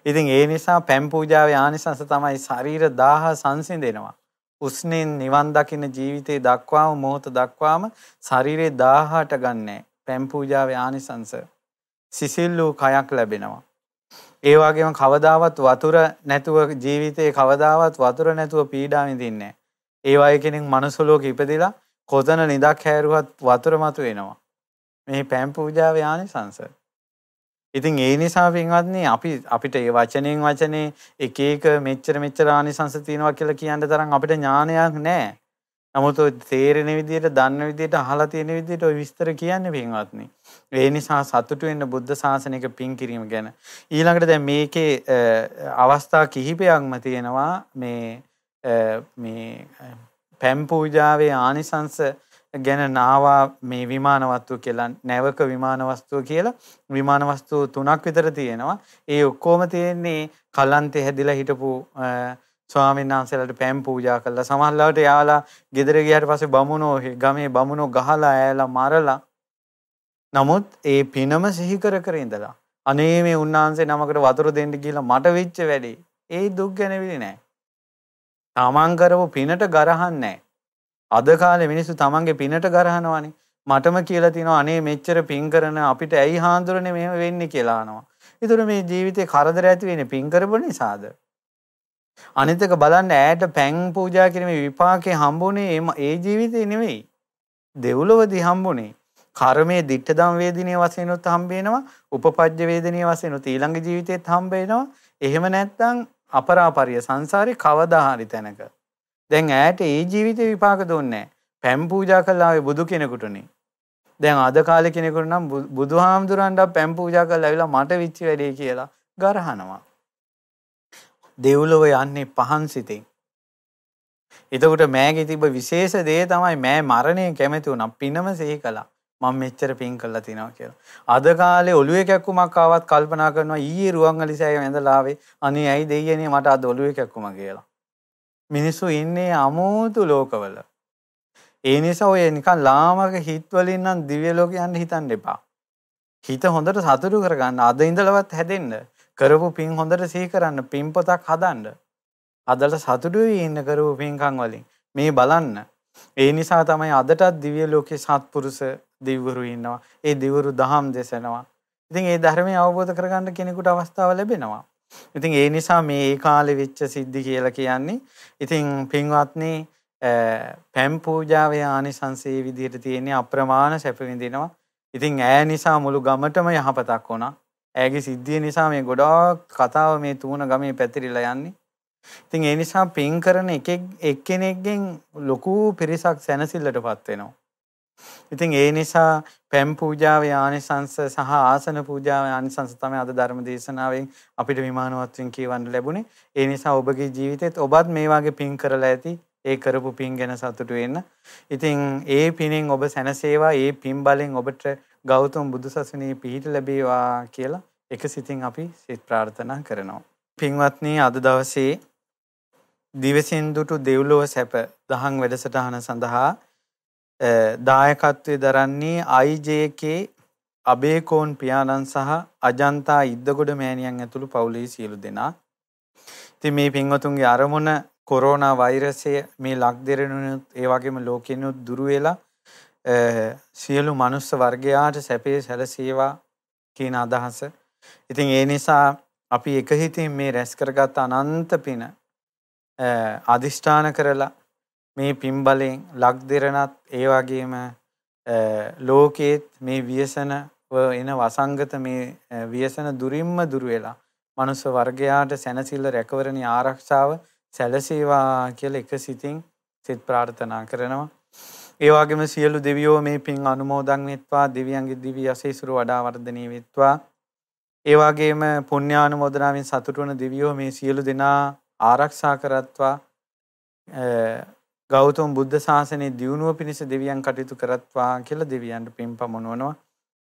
ඉතින් ඒ නිසා පැන් පූජාවේ ආනිසංස තමයි ශරීර දාහ සංසිඳෙනවා. උස්නෙන් නිවන් දකින්න ජීවිතේ දක්වාම මොහොත දක්වාම ශරීරේ 18ට ගන්නෑ. පැම් පූජාවේ ආනිසංස සිසිල් වූ කයක් ලැබෙනවා. ඒ වගේම කවදාවත් වතුර නැතුව ජීවිතේ කවදාවත් වතුර නැතුව පීඩා විඳින්නේ නැහැ. ඒ වගේ කෙනෙක් මනුස්ස ලෝකෙ ඉපදිලා කොතන නිදක් හැරුවත් වතුර මතු වෙනවා. මේ පැම් පූජාවේ ආනිසංස. ඉතින් ඒ නිසා පින්වත්නි අපි අපිට ඒ වචනෙන් වචනේ එක එක මෙච්චර මෙච්චර ආනිසංස තියෙනවා කියලා කියන්න තරම් අපිට ඥානයක් නැහැ. නමුත් ඔය තේරෙන විදිහට දන්න විදිහට අහලා තියෙන විදිහට ඔය විස්තර කියන්නේ පින්වත්නි. ඒ නිසා සතුටු වෙන්න බුද්ධ ශාසනයක පින් කිරීම ගැන. ඊළඟට දැන් මේකේ අවස්ථා කිහිපයක්ම තියෙනවා මේ මේ පැම් පූජාවේ ආනිසංස ගැන නාවා මේ විමාන වස්තුව කියලා නැවක විමාන වස්තුව කියලා විමාන වස්තු තුනක් විතර තියෙනවා. ඒ ඔක්කොම තියෙන්නේ කලන්තේ හැදිලා හිටපු ස්වාමීන් වහන්සේලාට පැම් පූජා කළා. සමහරවිට යාලා ගෙදර ගියාට පස්සේ බමුණෝ ගමේ බමුණෝ ගහලා ඇයලා මරලා. නමුත් ඒ පිනම සිහි කර කර ඉඳලා අනේ මේ උන්වහන්සේ නමකට වතුර දෙන්න කියලා මට වෙච්ච වැඩේ. ඒ දුක් ගැනවිලි නෑ. තමන් කරපු පිනට ගරහන්නේ අද කාලේ මිනිස්සු තමන්ගේ පිනට ගරහනවානේ. මටම කියලා තිනවා අනේ මෙච්චර පින් කරන අපිට ඇයි හාඳුරන්නේ මෙහෙම වෙන්නේ කියලා අහනවා. ඒතර මේ ජීවිතේ කරදර ඇති වෙන්නේ පින් කරපු නිසාද? අනිත් එක බලන්න ඈට පැන් පූජා කිරීමේ විපාකේ හම්බුනේ ඒ ජීවිතේ නෙවෙයි. දෙව්ලොවදී හම්බුනේ. කර්මයේ ditta dam වේදිනිය වශයෙන් උත් හම්බ වෙනවා. උපපජ්ජ වේදිනිය වශයෙන් උත් ඊළඟ ජීවිතේත් හම්බ වෙනවා. එහෙම නැත්නම් අපරාපරිය සංසාරේ කවදා හරි තැනක. දැන් ඈට ඒ ජීවිතේ විපාක දුන්නේ පැම් පූජා කළා ආවේ බුදු කෙනෙකුටනේ. දැන් අද කාලේ කෙනෙකුට නම් බුදුහාමුදුරන්ට පැම් පූජා කරලා ඇවිල්ලා මට විච්ච වැඩේ කියලා ගරහනවා. දෙව්ලොව යන්නේ පහන් සිතින්. එතකොට මෑගේ තිබ විශේෂ දේ තමයි මෑ මරණය කැමති වුණා පිනම සිහි කළා. මම මෙච්චර පින් කළා තිනවා කියලා. අද කාලේ ඔළුවේ කැක්කුමක් ආවත් කල්පනා කරනවා ඊයේ රුවන්වැලිසෑය වැඳලා ආවේ. අනේ ඇයි දෙයියනේ මට අද ඔළුවේ කැක්කුම කියලා. මිනිස්සු ඉන්නේ අමෝතු ලෝකවල. ඒ නිසා ඔය නිකන් ලාමක හිත් වලින් නම් දිව්‍ය ලෝක යන්න හිතන්න එපා. හිත හොඳට සතුටු කරගන්න අද ඉඳලවත් හැදෙන්න. කරපු පින් හොඳට සිහි කරන්න පින් පොතක් හදන්න. අදට සතුටුයි ඉන්න කරපු පින්කම් වලින් මේ බලන්න. ඒ නිසා තමයි අදටත් දිව්‍ය ලෝකේ සත්පුරුෂ දිව්වරු ඉන්නවා. ඒ දිව්වරු දහම් දෙසනවා. ඉතින් ඒ ධර්මය අවබෝධ කරගන්න කෙනෙකුට අවස්ථාව ලැබෙනවා. ඉතින් ඒ නිසා මේ ඒ කාලේ වෙච්ච සිද්ධි කියලා කියන්නේ ඉතින් පින්වත්නි පැම් පූජාවේ ආනිසංසයේ විදිහට තියෙන අප්‍රමාණ සැප විඳිනවා. ඉතින් ඈ නිසා මුළු ගමටම යහපතක් වුණා. ඇගේ සිද්ධිය නිසා මේ ගොඩාක් කතාව මේ තුන ගමේ පැතිරිලා යන්නේ. ඉතින් ඒ නිසා පින් කරන එකෙක් එක්කෙනෙක්ගෙන් ලොකු පිරිසක් සැනසෙල්ලටපත් වෙනවා. ඉතින් ඒ නිසා පැම් පූජාවේ ආනිසංස සහ ආසන පූජාවේ ආනිසංස තමයි අද ධර්ම දේශනාවෙන් අපිට විමානවත්වෙන් කියවන්න ලැබුණේ. ඒ නිසා ඔබගේ ජීවිතේත් ඔබත් මේ වගේ පින් කරලා ඇති. ඒ කරපු පින් ගැන සතුටු වෙන්න. ඉතින් ඒ පිනෙන් ඔබ සැනසේවා. ඒ පින් බලෙන් ඔබට ගෞතම බුදුසසුනේ පිහිට ලැබේවා කියලා එක සිතින් අපි සිත ප්‍රාර්ථනා කරනවා. පින්වත්නි අද දවසේ දිවසින්දුටු දෙව්ලොව සැප දහම් වැඩසටහන සඳහා දායකත්වයේ දරන්නේ IJK අබේකෝන් පියාණන් සහ අජන්තා ඉද්දගොඩ මෑණියන් ඇතුළු පවුලේ සියලු දෙනා. ඉතින් මේ පින්වතුන්ගේ අරමුණ කොරෝනා වෛරසය මේ ලක්දෙරණුත් ඒ වගේම ලෝකෙනුත් දුරු වෙලා සියලු මනුස්ස වර්ගයාට සැපේ සැලසේවා කියන අදහස. ඉතින් ඒ නිසා අපි එක හිතින් මේ රැස් කරගත් අනන්ත පින අදිෂ්ඨාන කරලා මේ පින් බලෙන් ලක් දෙරණත් ඒ වගේම ලෝකේත් මේ ව්‍යසන එන වසංගත මේ ව්‍යසන දුරින්ම දුර වෙලා මනුස්ස වර්ගයාට සැනසෙල්ල රැකවරණී ආරක්ෂාව සැලසේවා කියලා එක සිතින් සිත ප්‍රාර්ථනා කරනවා. ඒ වගේම සියලු දෙවියෝ මේ පින් අනුමෝදන් වෙත්වා දෙවියන්ගේ දිව්‍ය අසීසුරු වඩා වර්ධනය වෙත්වා. ඒ වගේම පුණ්‍යානුමෝදනාවෙන් සතුටු වන දෙවියෝ මේ සියලු දෙනා ආරක්ෂා කරත්වා. ගෞතම බුද්ධ ශාසනයේ දියුණුව පිණිස දෙවියන් කටයුතු කරත්වා කියලා දෙවියන්ට පින් පමුණවනවා.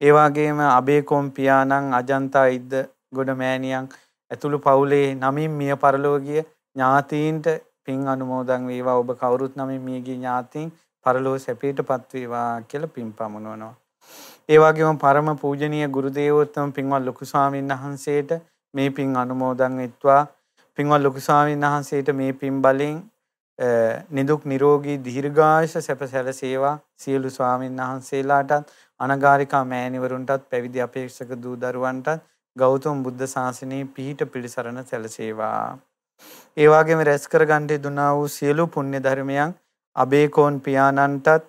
ඒ වගේම අබේකොම් පියාණන් අජන්තා ඉද්ද ගොඩ මෑණියන් ඇතුළු පවුලේ නමින් මිය පරලෝකීය ඥාතීන්ට පින් අනුමෝදන් වේවා. ඔබ කවුරුත් නමින් මියගිය ඥාතීන් පරලෝ සැපයටපත් වේවා කියලා පින් පමුණවනවා. ඒ වගේම පරම පූජනීය ගුරු දේවෝත්තම පින්වත් ලොකු ස්වාමීන් වහන්සේට මේ පින් අනුමෝදන් වෙත්වා. පින්වත් ලොකු ස්වාමීන් වහන්සේට මේ පින් බලෙන් නිදුක් නිරෝගී දීර්ඝායස සැප සැලසේවා සියලු ස්වාමීන් වහන්සේලාටත් අනගාരികා මෑණිවරුන්ටත් පැවිදි අපේක්ෂක දූ දරුවන්ටත් ගෞතම බුද්ධ ශාසනයේ පිහිට පිළිසරණ සැලසේවා. ඒ වගේම රැස් කර ගන්නට දුනා වූ සියලු පුණ්‍ය ධර්මයන් අබේකෝන් පියාණන්ටත්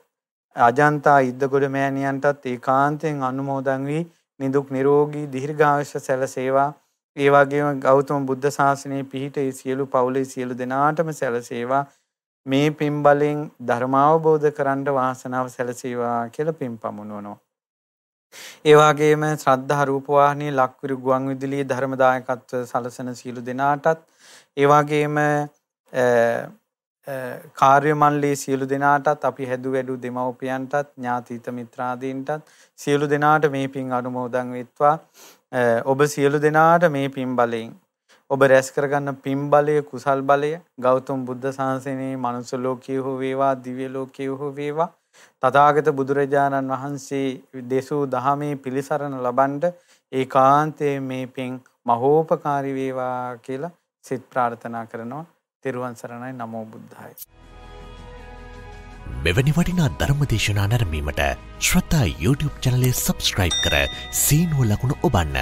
අජන්තා ඉද්දගොඩ මෑණියන්ටත් ඒකාන්තයෙන් අනුමෝදන් වී නිදුක් නිරෝගී දීර්ඝායුෂ සැලසේවා ඒ වගේම ගෞතම බුද්ධ ශාසනයේ පිහිට ඒ සියලු පවුලේ සියලු දෙනාටම සැලසේවා මේ පින් බලෙන් ධර්මාවබෝධ කරන්න වාසනාව සැලසේවා කියලා පින් පමුණවනවා. ඒ වගේම ශ්‍රද්ධා රූපවාහිනී ලක්විරු ගුවන් විදුලියේ ධර්මදායකත්ව සලසන සියලු දෙනාටත් ඒ වගේම කාර්ය මණ්ඩලයේ සියලු දෙනාටත් අපි හැදු වැඩු දෙමව්පියන්ටත් ඥාතිත මිත්‍රාදීන්ටත් සියලු දෙනාට මේ පින් අනුමෝදන් වෙත්වා. ඔබ සියලු දෙනාට මේ පින් බලයෙන්. ඔබ රැස් කරගන්න පින් බලය කුසල් බලය ගෞතම බුද්ධ ශාසනයේ මනුස්ස ලෝකයේ හෝ වේවා දිව්‍ය ලෝකයේ හෝ වේවා. තථාගත බුදුරජාණන් වහන්සේ දෙසූ දහමේ පිළිසරණ ලබන්න ඒකාන්තයෙන් මේ පින් මහෝපකාරී වේවා කියලා සිත ප්‍රාර්ථනා කරනවා. තෙරුවන් සරණයි නමෝ බුද්ධයි. මෙවැනි වටිනා ධර්මදේශනා නැරමීමට ශ්‍රතා YouTube චනලේ සබස්ක්‍රයිබ් කර සීනුව ලකුණු ඔබන්න.